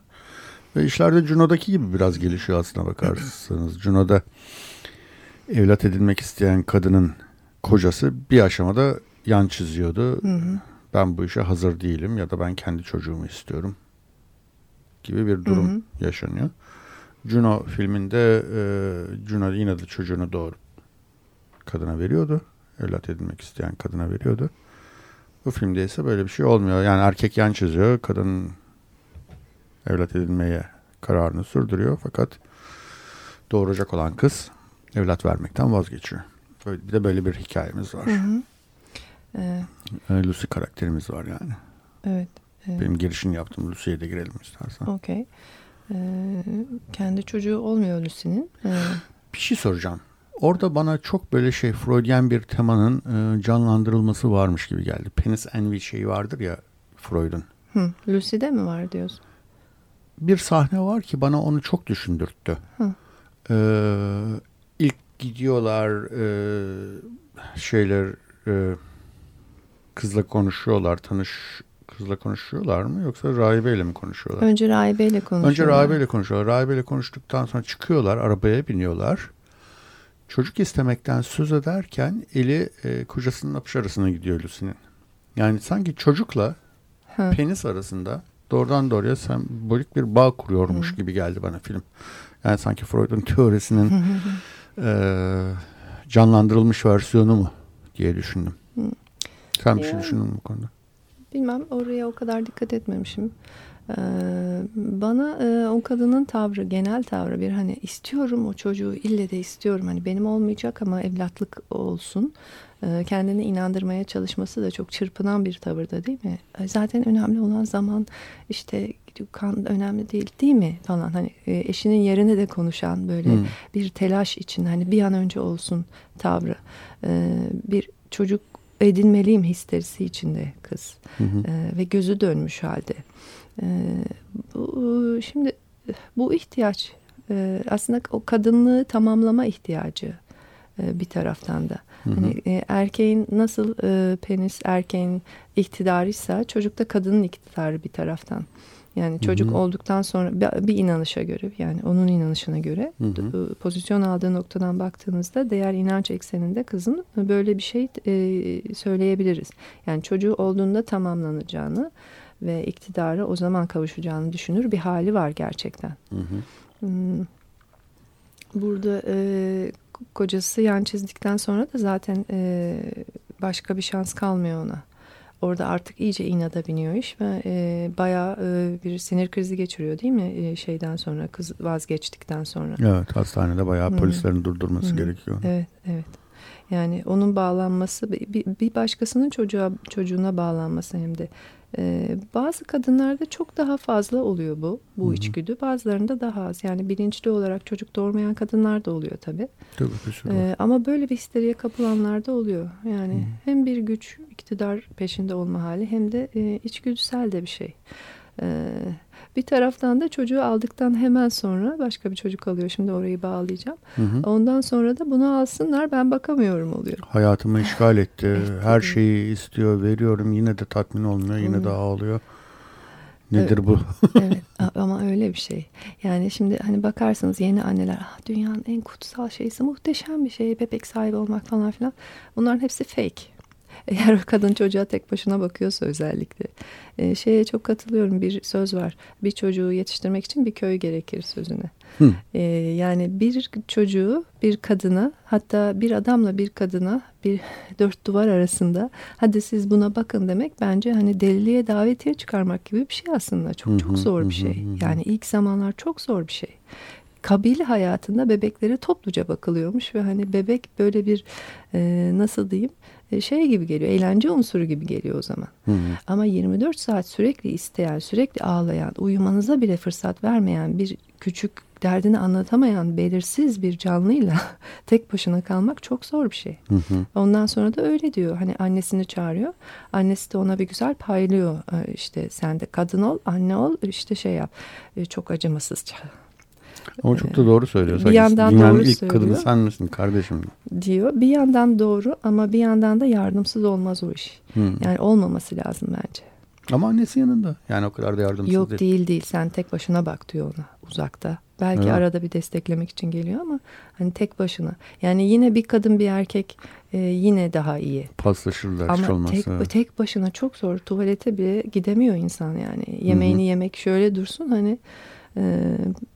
Ve işler de Juno'daki gibi biraz gelişiyor aslına bakarsanız. Juno'da evlat edinmek isteyen kadının kocası bir aşamada yan çiziyordu. Hı hı. Ben bu işe hazır değilim ya da ben kendi çocuğumu istiyorum gibi bir durum Hı hı. yaşanıyor. Juno filminde e, Juno yine de çocuğunu doğurup kadına veriyordu. Evlat edinmek isteyen kadına veriyordu. Bu filmde ise böyle bir şey olmuyor. Yani erkek yan çiziyor, kadın evlat edinmeye kararını sürdürüyor. Fakat doğuracak olan kız evlat vermekten vazgeçiyor. Böyle, bir de böyle bir hikayemiz var. Hı hı. Ee, E, Lucy karakterimiz var yani. evet. evet. Benim girişini yaptım. Lucy'ye de girelim istersen. Okey. Ee, kendi çocuğu olmuyor Lucy'nin. Ee, Bir şey soracağım. Orada bana çok böyle şey Freudian bir temanın e, canlandırılması varmış gibi geldi. Penis envy şeyi vardır ya Freud'un. hı, Lucy'de mi var diyorsun? Bir sahne var ki bana onu çok düşündürttü. Hı. Ee, gidiyorlar e, şeyler e, kızla konuşuyorlar. Tanış kızla konuşuyorlar mı yoksa rahibeyle mi konuşuyorlar? Önce rahibeyle konuşuyorlar. Önce rahibeyle konuşuyorlar. Rahibeyle konuştuktan sonra çıkıyorlar, arabaya biniyorlar. Çocuk istemekten söz ederken eli e, kocasının apış arasına gidiyor Lucy'nin. Yani sanki çocukla Hı. penis arasında doğrudan doğruya sembolik bir bağ kuruyormuş gibi geldi bana film. Yani sanki Freud'un teorisinin canlandırılmış versiyonu mu diye düşündüm. Sen bir şey düşündün mü bu konuda? Bilmem oraya o kadar dikkat etmemişim. Ee, bana e, o kadının tavrı, genel tavrı bir hani istiyorum o çocuğu ille de istiyorum. Hani benim olmayacak ama evlatlık olsun. Ee, kendini inandırmaya çalışması da çok çırpınan bir tavırda değil mi? Ee, Zaten önemli olan zaman işte kan önemli değil değil mi falan. Hani e, eşinin yerine de konuşan böyle Hmm. bir telaş için hani bir an önce olsun tavrı. Ee, bir çocuk edinmeliyim histerisi içinde kız Hı hı. Ee, ve gözü dönmüş halde. Ee, bu, şimdi bu ihtiyaç e, aslında o kadınlığı tamamlama ihtiyacı e, bir taraftan da. Hı hı. Hani e, erkeğin nasıl e, penis erkeğin iktidarıysa çocukta kadının iktidarı bir taraftan. Yani çocuk hı. olduktan sonra bir, inanışa göre yani onun inanışına göre Hı hı. pozisyon aldığı noktadan baktığınızda değer inanç ekseninde kızın böyle bir şey e, söyleyebiliriz. Yani çocuğu olduğunda tamamlanacağını ve iktidara o zaman kavuşacağını düşünür bir hali var gerçekten. Hı hı. Hmm. Burada e, kocası yan çizdikten sonra da zaten e, başka bir şans kalmıyor ona. Orada artık iyice inada biniyor iş ve e, bayağı e, bir sinir krizi geçiriyor değil mi e, şeyden sonra kız vazgeçtikten sonra. Evet hastanede bayağı polislerin durdurması Hı. gerekiyor. Evet evet. Yani onun bağlanması bir, bir- bir başkasının çocuğa çocuğuna bağlanması hem de Ee, bazı kadınlarda çok daha fazla oluyor bu bu Hı hı. içgüdü bazılarında daha az yani bilinçli olarak çocuk doğurmayan kadınlar da oluyor tabii Tabii var. Ee, ama böyle bir histeriye kapılanlar da oluyor yani Hı. hem bir güç iktidar peşinde olma hali hem de e, içgüdüsel de bir şey Ee, bir taraftan da çocuğu aldıktan hemen sonra başka bir çocuk alıyor şimdi orayı bağlayacağım Hı hı. Ondan sonra da bunu alsınlar ben bakamıyorum oluyor. Hayatımı işgal etti. Evet, Her şeyi istiyor, veriyorum. Yine de tatmin olmuyor. Yine Hı. de ağlıyor. Nedir bu? evet ama öyle bir şey. Yani şimdi hani bakarsanız yeni anneler ah, dünyanın en kutsal şeysi muhteşem bir şey bebek sahibi olmak falan filan. Bunların hepsi fake. Eğer kadın çocuğa tek başına bakıyorsa özellikle. Ee, şeye çok katılıyorum bir söz var. Bir çocuğu yetiştirmek için bir köy gerekir sözüne. Hı. Ee, yani bir çocuğu bir kadına hatta bir adamla bir kadına bir dört duvar arasında hadi siz buna bakın demek bence hani deliliğe davetiye çıkarmak gibi bir şey aslında. Çok Hı hı, çok zor bir şey. Yani ilk zamanlar çok zor bir şey. Kabile hayatında bebeklere topluca bakılıyormuş ve hani bebek böyle bir e, nasıl diyeyim e, şey gibi geliyor eğlence unsuru gibi geliyor o zaman. Hı hı. Ama 24 saat sürekli isteyen, sürekli ağlayan, uyumanıza bile fırsat vermeyen bir küçük derdini anlatamayan belirsiz bir canlıyla tek başına kalmak çok zor bir şey. Hı hı. Ondan sonra da öyle diyor. Hani annesini çağırıyor. Annesi de ona bir güzel paylıyor. Ee, İşte sen de kadın ol, anne ol, işte şey yap. Ee, Çok acımasızca Ama çok da doğru söylüyor. bir yandan Dünyanın doğru ilk kadını söylüyor. sen misin kardeşim? diyor. Bir yandan doğru ama bir yandan da yardımsız olmaz o iş. Hı. Yani olmaması lazım bence. Ama annesi yanında. Yani o kadar da yardımsız Yok değil. değil değil sen tek başına bak diyor ona uzakta. Belki Evet. arada bir desteklemek için geliyor ama hani tek başına. Yani yine bir kadın bir erkek e, yine daha iyi. Paslaşırlar hiç Ama olmazsa. tek, evet. tek başına çok zor. Tuvalete bile gidemiyor insan yani. Yemeğini yemek şöyle dursun hani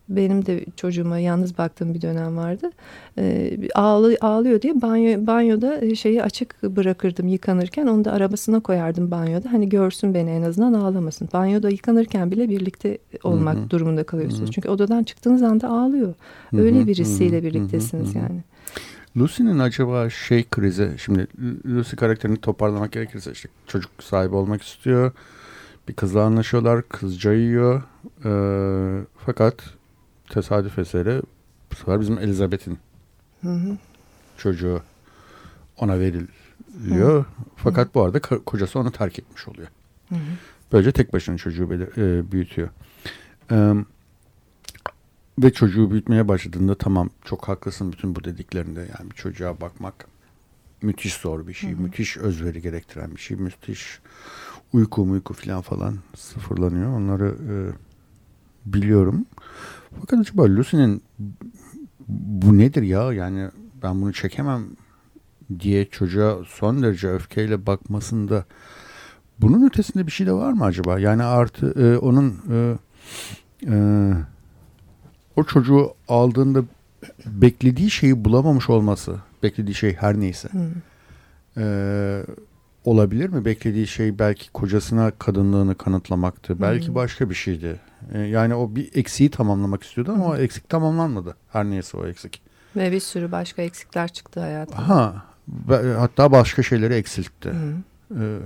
benim de çocuğuma yalnız baktığım bir dönem vardı. E, ağlı, ağlıyor diye banyo, banyoda e, şeyi açık bırakırdım yıkanırken. Onu da arabasına koyardım banyoda. Hani görsün beni en azından ağlamasın. Banyoda yıkanırken bile birlikte olmak Hı hı. durumunda kalıyorsunuz. Hı hı. Çünkü odadan çıktığınız anda ağlıyor. Hı hı, Öyle birisiyle birliktesiniz hı hı. yani. Lucy'nin acaba şey krizi şimdi Lucy karakterini toparlamak gerekirse işte çocuk sahibi olmak istiyor. Bir kızla anlaşıyorlar. Kız cayıyor. Ee, fakat tesadüf eseri bu sefer bizim Elizabeth'in Hı hı. çocuğu ona veriliyor. Fakat bu arada kocası onu terk etmiş oluyor. Hı hı. Böylece tek başına çocuğu e, büyütüyor. Ee, ve çocuğu büyütmeye başladığında tamam çok haklısın bütün bu dediklerinde. Yani bir çocuğa bakmak müthiş zor bir şey. Müthiş özveri gerektiren bir şey. Müthiş uyku uyku falan falan sıfırlanıyor. Onları e, biliyorum. Fakat acaba Lucy'nin bu nedir ya? Yani ben bunu çekemem diye çocuğa son derece öfkeyle bakmasında bunun ötesinde bir şey de var mı acaba? Yani artı e, onun e, e, o çocuğu aldığında beklediği şeyi bulamamış olması, beklediği şey her neyse. Hı. e, olabilir mi? Beklediği şey belki kocasına kadınlığını kanıtlamaktı. Belki başka bir şeydi. E, yani o bir eksiği tamamlamak istiyordu ama o eksik tamamlanmadı. Her neyse o eksik. Ve bir sürü başka eksikler çıktı hayatına. Ha, ve- hatta başka şeyleri eksiltti. Ee,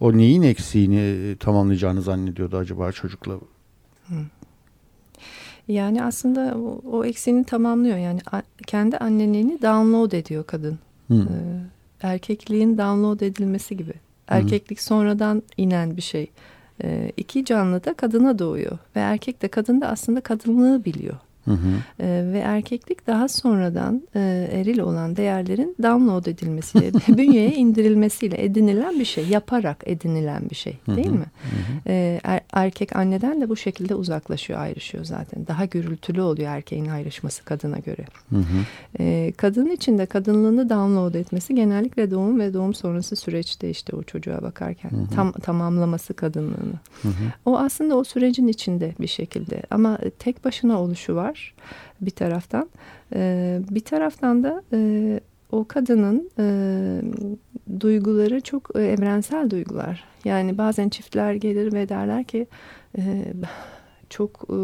o neyin eksiğini tamamlayacağını zannediyordu acaba çocukla? Yani aslında o, o eksiğini tamamlıyor. Yani kendi anneliğini download ediyor kadın. Hı. Ee, erkekliğin download edilmesi gibi. Erkeklik sonradan inen bir şey. Ee, iki canlı da kadına doğuyor. Ve erkek de kadın da aslında kadınlığı biliyor. Hı hı. Ee, ve erkeklik daha sonradan e, eril olan değerlerin download edilmesiyle, bünyeye indirilmesiyle edinilen bir şey. Yaparak edinilen bir şey değil mi? Ee, er- erkek anneden de bu şekilde uzaklaşıyor, ayrışıyor zaten. Daha gürültülü oluyor erkeğin ayrışması kadına göre. Hı hı. Ee, kadın için de kadınlığını download etmesi genellikle doğum ve doğum sonrası süreçte işte o çocuğa bakarken tam tamamlaması kadınlığını. Hı hı. O aslında o sürecin içinde bir şekilde ama tek başına oluşu var. Var bir taraftan. E, bir taraftan da e, o kadının e, duyguları çok e, evrensel duygular. Yani bazen çiftler gelir ve derler ki e, çok e,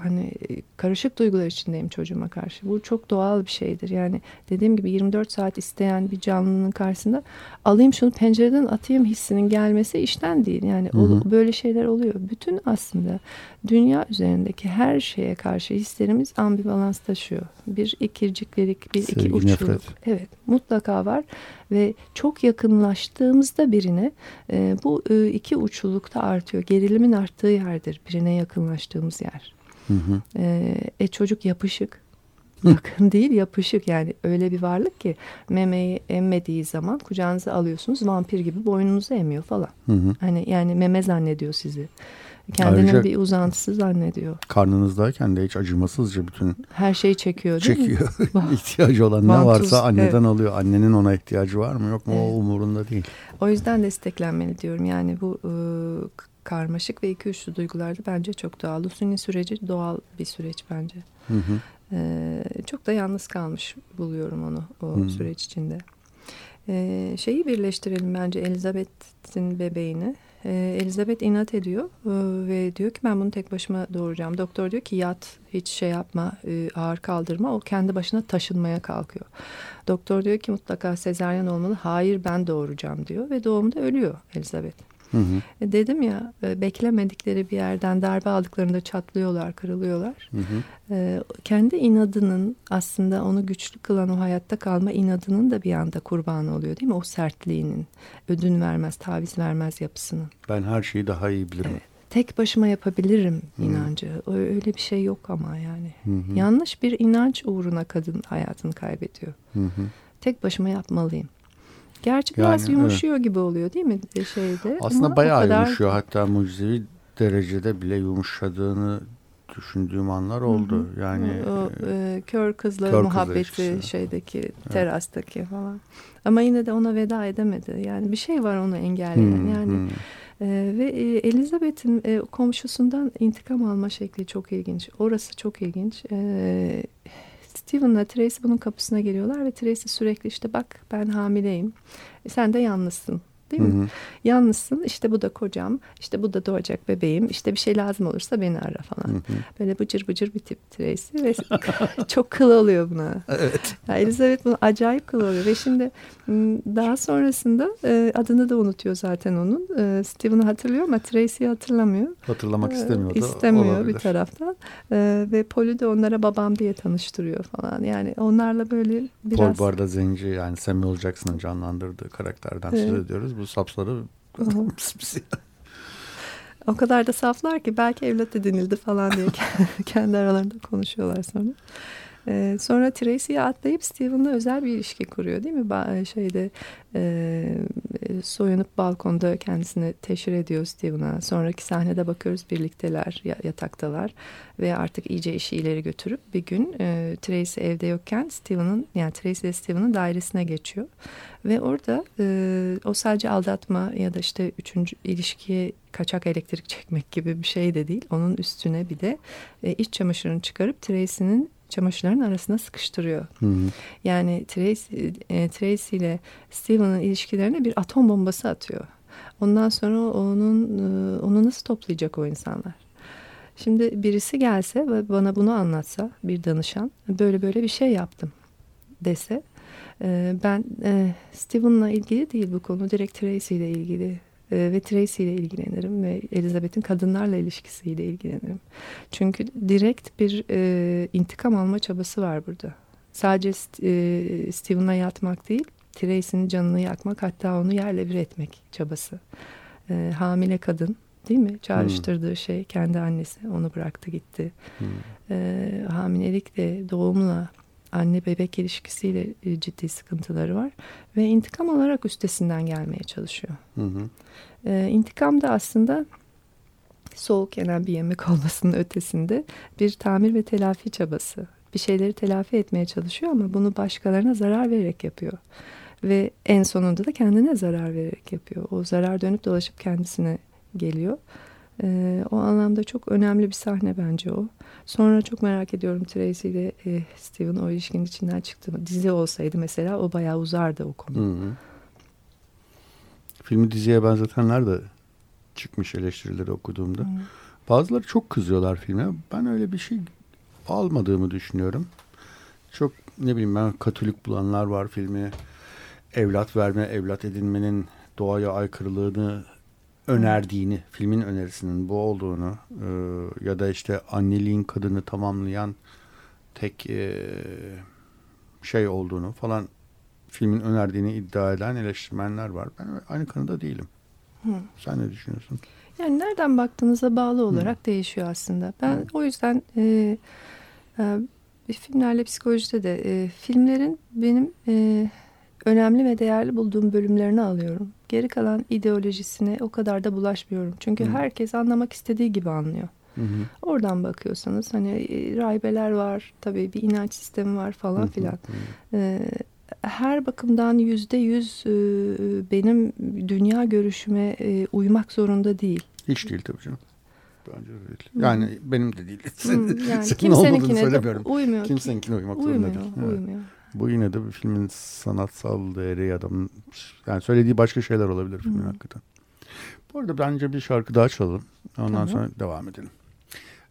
hani karışık duygular içindeyim çocuğuma karşı. Bu çok doğal bir şeydir. Yani dediğim gibi 24 saat isteyen bir canlının karşısında alayım şunu pencereden atayım hissinin gelmesi işten değil. Yani Hı hı. o, böyle şeyler oluyor. Bütün aslında dünya üzerindeki her şeye karşı hislerimiz ambivalans taşıyor. Bir ikirciklilik, bir iki Sevgi, uçluluk. nefret. Evet mutlaka var ve çok yakınlaştığımızda birine e, bu e, iki uçlulukta artıyor. Gerilimin arttığı yerdir birine yakınlaştığımız yer. Hı hı. E, e, çocuk yapışık. Yakın değil yapışık yani öyle bir varlık ki memeyi emmediği zaman kucağınıza alıyorsunuz vampir gibi boynunuzu emiyor falan. Hı hı. Hani yani meme zannediyor sizi. Kendinin Ayrıca- bir uzantısı zannediyor. Karnınızdayken de hiç acımasızca bütün Her şeyi çekiyor değil mi? çekiyor. İhtiyacı olan ne Vantuz, varsa anneden evet. alıyor. Annenin ona ihtiyacı var mı yok mu o Evet. umurunda değil. O yüzden desteklenmeli diyorum. Yani bu e, karmaşık ve iki uçlu duygularda bence çok doğal. Lusuni süreci doğal bir süreç bence. Hı hı. E, çok da yalnız kalmış buluyorum onu o Hı. süreç içinde. E, şeyi birleştirelim bence Elizabeth'in bebeğini. E, Elizabeth inat ediyor e, ve diyor ki ben bunu tek başıma doğuracağım. Doktor diyor ki yat hiç şey yapma e, ağır kaldırma o kendi başına taşınmaya kalkıyor. Doktor diyor ki mutlaka sezaryen olmalı. Hayır ben doğuracağım diyor ve doğumda ölüyor Elizabeth. Hı hı. E, dedim ya e, beklemedikleri bir yerden darbe aldıklarında çatlıyorlar, kırılıyorlar. Hı hı. E, kendi inadının aslında onu güçlü kılan o hayatta kalma inadının da bir anda kurbanı oluyor değil mi? O sertliğinin, ödün vermez, taviz vermez yapısının. Ben her şeyi daha iyi bilirim. Evet. Tek başıma yapabilirim Hı. inancı. Öyle bir şey yok ama yani. Hı hı. Yanlış bir inanç uğruna kadın hayatını kaybediyor. Hı hı. Tek başıma yapmalıyım. Gerçi Yani, biraz evet. yumuşuyor gibi oluyor değil mi e, şeyde? Aslında Ama o bayağı kadar- yumuşuyor. Hatta mucizevi derecede bile yumuşadığını düşündüğüm anlar oldu. Yani o e, e, kör kızla kör muhabbeti ilişkisi. şeydeki terastaki falan. Ama yine de ona veda edemedi. Yani bir şey var onu engelleyen. hı, yani hı. e, ve e, Elizabeth'in e, komşusundan intikam alma şekli çok ilginç. Orası çok ilginç. E, Stephen'la Tracy bunun kapısına geliyorlar ve Tracy sürekli işte bak ben hamileyim. E, sen de yalnızsın. Değil mi? Hı hı. Yalnızsın işte bu da kocam işte bu da doğacak bebeğim işte bir şey lazım olursa beni ara falan. Hı hı. Böyle bıcır bıcır bir tip Tracy ve çok kıl oluyor buna. Evet. Ya Elizabeth bunu acayip kıl oluyor ve şimdi daha sonrasında e, adını da unutuyor zaten onun. E, Stephen'ı hatırlıyor ama Tracy'yi hatırlamıyor. Hatırlamak E, istemiyor da İstemiyor olabilir. bir taraftan. Ve Polly de onlara babam diye tanıştırıyor falan. Yani onlarla böyle biraz... Paul bu arada Zenci yani Samuel Jackson'ın canlandırdığı karakterden söz Evet. ediyoruz. Bu sapsarı. O kadar da saflar ki belki evlat edinildi falan diye kendi aralarında konuşuyorlar sonra. Ee, sonra Tracy'ye atlayıp Steven'la özel bir ilişki kuruyor değil mi? Ba- şeyde e, soyunup balkonda kendisini teşhir ediyor Steven'a. Sonraki sahnede bakıyoruz birlikteler, ya- yataktalar ve artık iyice işi ileri götürüp bir gün e, Tracy evde yokken Steven'ın yani Tracy ile Steven'ın dairesine geçiyor. Ve orada e, o sadece aldatma ya da işte üçüncü ilişkiye kaçak elektrik çekmek gibi bir şey de değil. Onun üstüne bir de e, iç çamaşırını çıkarıp Tracy'nin çamaşırların arasına sıkıştırıyor. Hı hı. Yani Tracy, e, Tracy ile Steven'ın ilişkilerine bir atom bombası atıyor. Ondan sonra onun e, onu nasıl toplayacak o insanlar? Şimdi birisi gelse ve bana bunu anlatsa bir danışan böyle böyle bir şey yaptım dese e, ben Steven'la ilgili değil bu konu direkt Tracy ile ilgili ve Tracy ile ilgilenirim ve Elizabeth'in kadınlarla ilişkisiyle ilgilenirim. Çünkü direkt bir e, intikam alma çabası var burada. Sadece e, Steven'la yatmak değil, Tracy'nin canını yakmak hatta onu yerle bir etmek çabası. E, hamile kadın değil mi? Çağrıştırdığı şey kendi annesi onu bıraktı gitti. Hı. E, hamilelikle doğumla anne bebek ilişkisiyle e, ciddi sıkıntıları var ve intikam alarak üstesinden gelmeye çalışıyor. Hı hı. E, intikam da aslında soğuk yenen bir yemek olmasının ötesinde bir tamir ve telafi çabası. Bir şeyleri telafi etmeye çalışıyor ama bunu başkalarına zarar vererek yapıyor. Ve en sonunda da kendine zarar vererek yapıyor. O zarar dönüp dolaşıp kendisine geliyor. E, o anlamda çok önemli bir sahne bence o. Sonra çok merak ediyorum Tracy ile e, Steven o ilişkinin içinden çıktı mı? Dizi olsaydı mesela o bayağı uzardı o konu. Hı hı. Filmi diziye benzetenler de çıkmış eleştirileri okuduğumda. Hı. Bazıları çok kızıyorlar filme. Ben öyle bir şey almadığımı düşünüyorum. Çok ne bileyim ben katolik bulanlar var filmi. Evlat verme, evlat edinmenin doğaya aykırılığını önerdiğini, filmin önerisinin bu olduğunu e, ya da işte anneliğin kadını tamamlayan tek e, şey olduğunu falan filmin önerdiğini iddia eden eleştirmenler var. Ben aynı kanıda değilim. Hı. Sen ne düşünüyorsun? Yani nereden baktığınıza bağlı olarak değişiyor aslında. Ben Hı. o yüzden e, e, filmlerle psikolojide de e, filmlerin benim e, önemli ve değerli bulduğum bölümlerini alıyorum. Geri kalan ideolojisine o kadar da bulaşmıyorum. Çünkü Hı. herkes anlamak istediği gibi anlıyor. Hı hı. Oradan bakıyorsanız hani e, rahibeler var, tabii bir inanç sistemi var Hı falan hı. filan. Hı. E, her bakımdan yüzde yüz e, benim dünya görüşüme e, uymak zorunda değil. Hiç değil tabii canım. Bence de değil. Hı. Yani benim de değil. Hmm, yani Senin olmadığını kimseninkine de söylemiyorum. uymuyor. Kimseninkine uymak zorunda Uymuyor, değil. Evet. Bu yine de bir filmin sanatsal değeri ya da yani söylediği başka şeyler olabilir filmin Hı. hakikaten. Bu arada bence bir şarkı daha çalalım. Ondan Tamam. sonra devam edelim.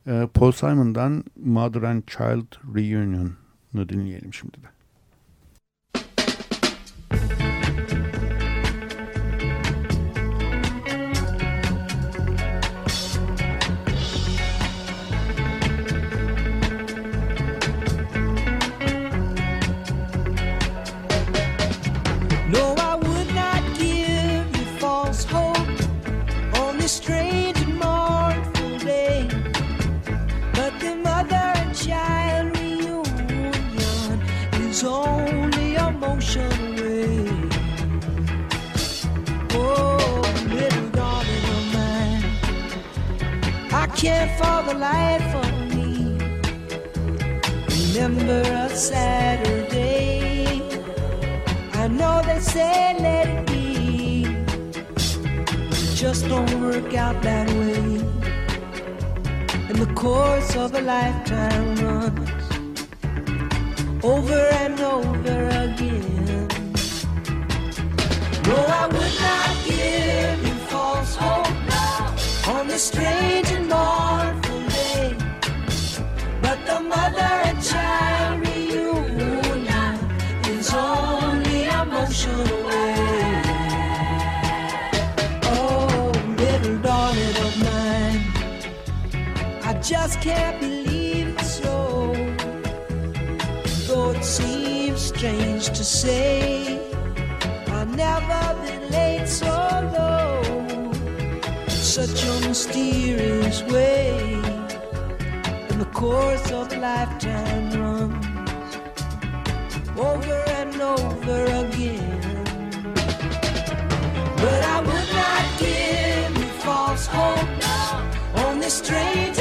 Ee, Paul Simon'dan Mother and Child Reunion'u dinleyelim şimdi de. Is only a motion away. Oh, little darling of mine, I can't for the life of me remember a Saturday. I know they say let it be. It just don't work out that way. In the course of a lifetime over and over again. No, I would not give you false hope now on this strange and mournful day. But the mother and child reunion is only a motion away. Oh, little darling of mine, I just can't believe strange to say, I've never been laid so low. In such a mysterious way. And the course of a lifetime runs over and over again. But I would not give false hope. On this strange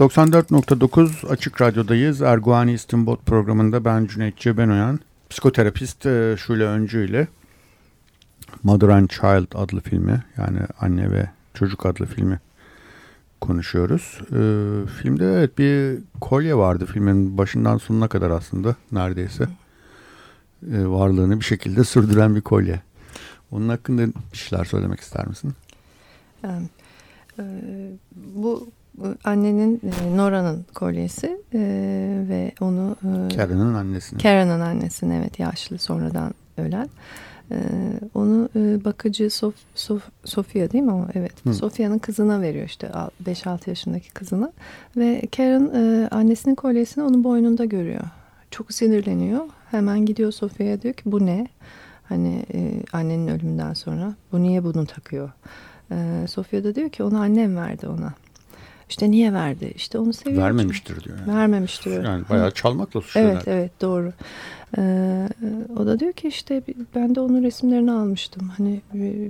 ...94.9 Açık Radyo'dayız. Erguani İstinbot programında ben Cüneyt Cebenoyan. Psikoterapist e, Şule Öncü ile Mother and Child adlı filmi yani Anne ve Çocuk adlı filmi konuşuyoruz. E, filmde evet bir kolye vardı filmin başından sonuna kadar aslında neredeyse. E, varlığını bir şekilde sürdüren bir kolye. Onun hakkında bir şeyler söylemek ister misin? E, bu annenin e, Nora'nın kolyesi e, ve onu e, Karen'ın annesinin. Karen'ın annesinin evet yaşlı sonradan ölen. E, onu e, bakıcı Sof, Sof, Sofia değil mi o? Evet. Sofia'nın kızına veriyor işte 5-6 yaşındaki kızına. Ve Karen e, annesinin kolyesini onun boynunda görüyor. Çok sinirleniyor. Hemen gidiyor Sofia'ya diyor ki bu ne? Hani e, annenin ölümünden sonra bu niye bunu takıyor? E, Sofia da diyor ki onu annem verdi ona. İşte niye verdi? İşte onu seviyor. Vermemiştir diyor. Yani, Vermemiştir. yani bayağı çalmakla suçlu. Evet evet doğru. Ee, o da diyor ki işte ben de onun resimlerini almıştım. Hani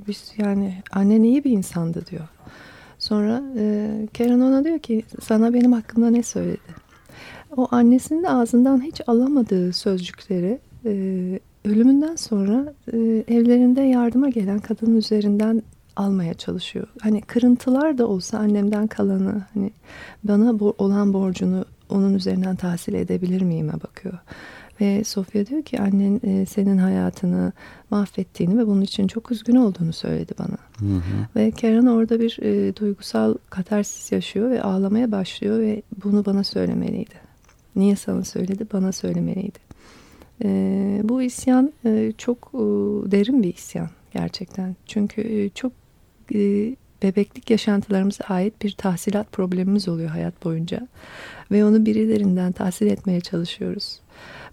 biz yani annen iyi bir insandı diyor. Sonra e, Karen ona diyor ki sana benim hakkımda ne söyledi? O annesinin ağzından hiç alamadığı sözcükleri e, ölümünden sonra e, evlerinde yardıma gelen kadının üzerinden almaya çalışıyor. Hani kırıntılar da olsa annemden kalanı hani bana bo- olan borcunu onun üzerinden tahsil edebilir miyime bakıyor. Ve Sofya diyor ki annen e, senin hayatını mahvettiğini ve bunun için çok üzgün olduğunu söyledi bana. Hı hı. Ve Karen orada bir e, duygusal katarsis yaşıyor ve ağlamaya başlıyor ve bunu bana söylemeliydi. Niye sana söyledi? Bana söylemeliydi. E, bu isyan e, çok e, derin bir isyan gerçekten. Çünkü e, çok e, bebeklik yaşantılarımıza ait bir tahsilat problemimiz oluyor hayat boyunca. Ve onu birilerinden tahsil etmeye çalışıyoruz.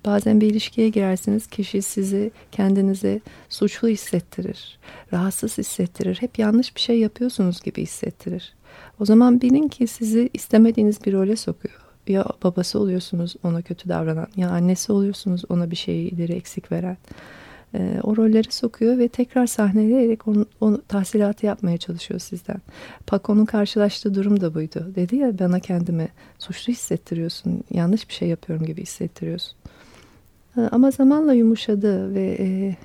Bazen bir ilişkiye girersiniz kişi sizi kendinize suçlu hissettirir, rahatsız hissettirir. Hep yanlış bir şey yapıyorsunuz gibi hissettirir. O zaman bilin ki sizi istemediğiniz bir role sokuyor. Ya babası oluyorsunuz ona kötü davranan, ya annesi oluyorsunuz ona bir şeyleri eksik veren. Ee, o rolleri sokuyor ve tekrar sahneleyerek onu, onu tahsilatı yapmaya çalışıyor sizden. Paco'nun karşılaştığı durum da buydu. Dedi ya bana kendimi suçlu hissettiriyorsun, yanlış bir şey yapıyorum gibi hissettiriyorsun. Ee, Ama zamanla yumuşadı ve e,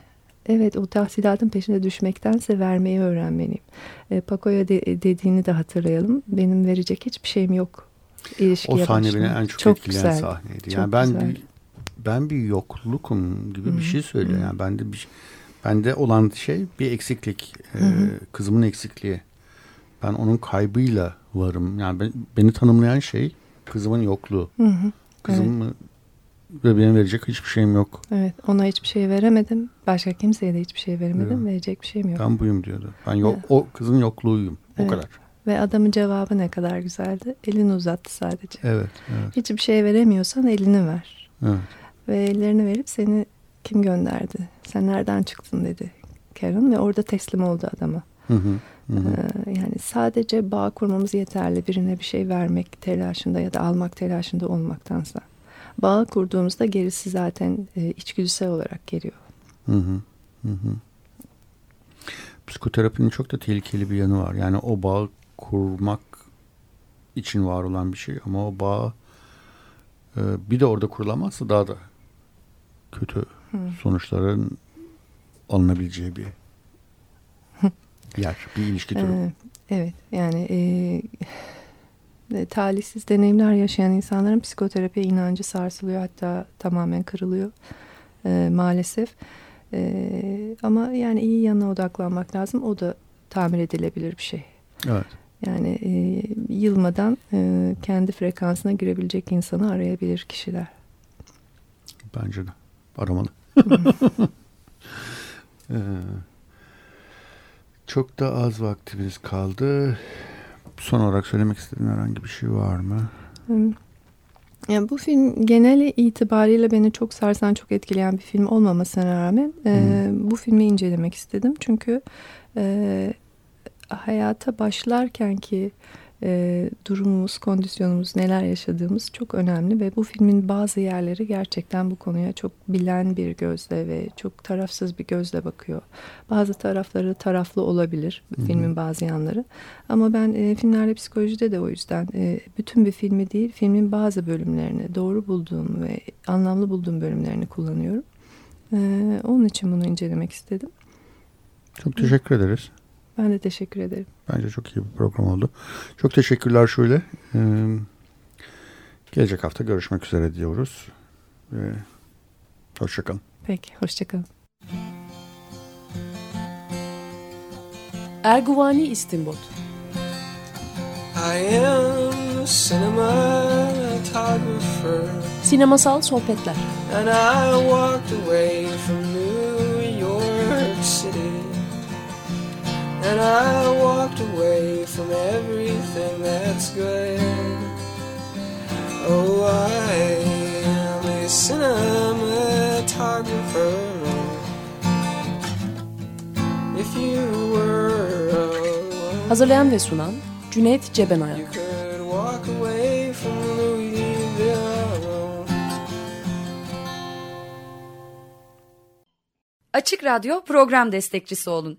evet o tahsilatın peşine düşmektense vermeyi öğrenmeliyim. E, Paco'ya de- dediğini de hatırlayalım. Benim verecek hiçbir şeyim yok ilişkiye O sahne başlamak. beni en çok, etkileyen güzel. sahneydi. Çok Yani ben güzel. Ben bir yoklukum gibi Hı bir şey söylüyor. Yani bende bir bende olan şey bir eksiklik. Ee, kızımın eksikliği. Ben onun kaybıyla varım. Yani ben- beni tanımlayan şey kızımın yokluğu. Hı hı. Kızım ve benim verecek hiçbir şeyim yok. Evet ona hiçbir şey veremedim. Başka kimseye de hiçbir şey veremedim. Yok. Verecek bir şeyim yok. Ben buyum diyordu. Ben yok Evet. o kızın yokluğuyum. O Evet. kadar. Ve adamın cevabı ne kadar güzeldi. Elini uzattı sadece. Evet, evet, Hiçbir şey veremiyorsan elini ver. evet. Ve ellerini verip seni kim gönderdi? Sen nereden çıktın dedi Karen ve orada teslim oldu adama. Hı hı. Ee, yani sadece bağ kurmamız yeterli birine bir şey vermek telaşında ya da almak telaşında olmaktansa. Bağ kurduğumuzda gerisi zaten e, içgüdüsel olarak geliyor. Hı hı, hı hı. Psikoterapinin çok da tehlikeli bir yanı var. Yani o bağ kurmak için var olan bir şey ama o bağ e, bir de orada kurulamazsa daha da kötü Hı. sonuçların alınabileceği bir yer, bir ilişki türü. Ee, evet yani e, e, talihsiz deneyimler yaşayan insanların psikoterapiye inancı sarsılıyor hatta tamamen kırılıyor e, maalesef. E, ama yani iyi yanına odaklanmak lazım o da tamir edilebilir bir şey. Evet. Yani e, yılmadan e, kendi frekansına girebilecek insanı arayabilir kişiler. Bence de. Aramalı. Ee, çok da az vaktimiz kaldı. Son olarak söylemek istediğin herhangi bir şey var mı? Hmm. Yani bu film genel itibariyle beni çok sarsan, çok etkileyen bir film olmamasına rağmen e, bu filmi incelemek istedim. Çünkü e, hayata başlarken ki e, durumumuz, kondisyonumuz, neler yaşadığımız çok önemli ve bu filmin bazı yerleri gerçekten bu konuya çok bilen bir gözle ve çok tarafsız bir gözle bakıyor. Bazı tarafları taraflı olabilir Hı hı. filmin bazı yanları. Ama ben e, filmlerle psikolojide de o yüzden e, bütün bir filmi değil, filmin bazı bölümlerini doğru bulduğum ve anlamlı bulduğum bölümlerini kullanıyorum. E, onun için bunu incelemek istedim. Çok teşekkür ederiz. Ben de teşekkür ederim. Bence çok iyi bir program oldu. Çok teşekkürler şöyle. Ee, gelecek hafta görüşmek üzere diyoruz. Ee, hoşçakalın. Peki, hoşçakalın. Erguvani İstinbot I am a cinematographer. Sinemasal sohbetler. And I walked away from And I walked away from everything that's good. Oh, I am a cinematographer. If you were Hazırlayan ve sunan Cüneyt Cebenayak. you could walk away from Louisville alone. Açık Radyo program destekçisi olun.